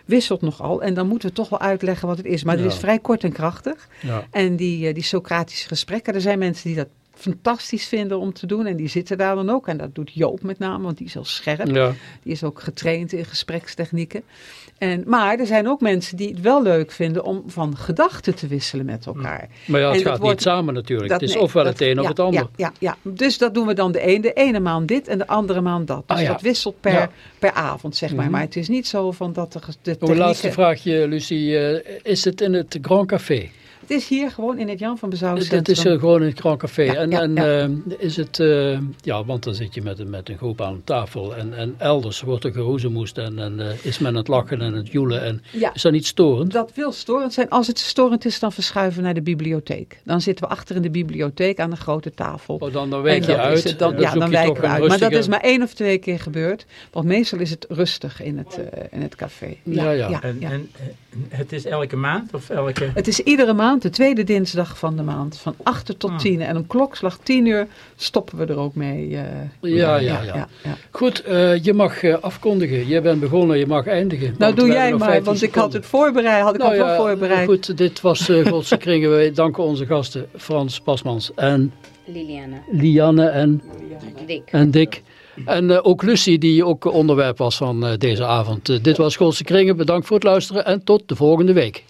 wisselt nogal. En dan moeten we toch wel uitleggen wat het is. Maar ja. het is vrij kort en krachtig. Ja. En die, uh, die Socratische gesprekken, er zijn mensen die dat fantastisch vinden om te doen. En die zitten daar dan ook. En dat doet Joop met name, want die is heel scherp. Ja. Die is ook getraind in gesprekstechnieken. En, maar er zijn ook mensen die het wel leuk vinden om van gedachten te wisselen met elkaar. Maar ja, het en gaat wordt, niet samen natuurlijk. Dat, het is nee, ofwel dat, het een ja, of het ander. Ja, ja, ja, dus dat doen we dan de ene, de ene maand dit en de andere maand dat. Dus ah, dat wisselt per, per avond, zeg maar. Mm -hmm. Maar het is niet zo van dat de, de technieken... Een laatste vraagje, Lucie. Uh, is het in het Grand Café? Het is hier gewoon in het Jan van Bezouw Het is uh, gewoon in het Grand Café. Ja, en ja, en ja. Uh, is het, uh, ja, want dan zit je met, met een groep aan tafel en, en elders wordt er geroezemoest en, en is men aan het lachen en het joelen. En Is dat niet storend? Dat wil storend zijn. Als het storend is, dan verschuiven we naar de bibliotheek. Dan zitten we achter in de bibliotheek aan de grote tafel. Oh, dan, dan wijk je uit. Het, dan, ja, dan wijken we uit. Rustige... Maar dat is maar één of twee keer gebeurd. Want meestal is het rustig in het, in het café. Ja, ja. En, en het is elke maand? Of elke... Het is iedere maand, de tweede dinsdag van de maand. Van 8 tot 10. En om klokslag 10 uur stoppen we er ook mee. Uh, ja, ja, ja, ja, ja. Goed, uh, je mag uh, afkondigen. Je bent begonnen, je mag eindigen. Nou, doe jij maar, want ik had het voorbereid. Had ik nou, al voorbereid. Goed, dit was uh, (laughs) Godse Kringen. Wij danken onze gasten Frans Pasmans en... Liliane. Lianne en... Dick. En Dick. En ook Lucie, die ook onderwerp was van deze avond. dit was Schoolse Kringen. Bedankt voor het luisteren en tot de volgende week.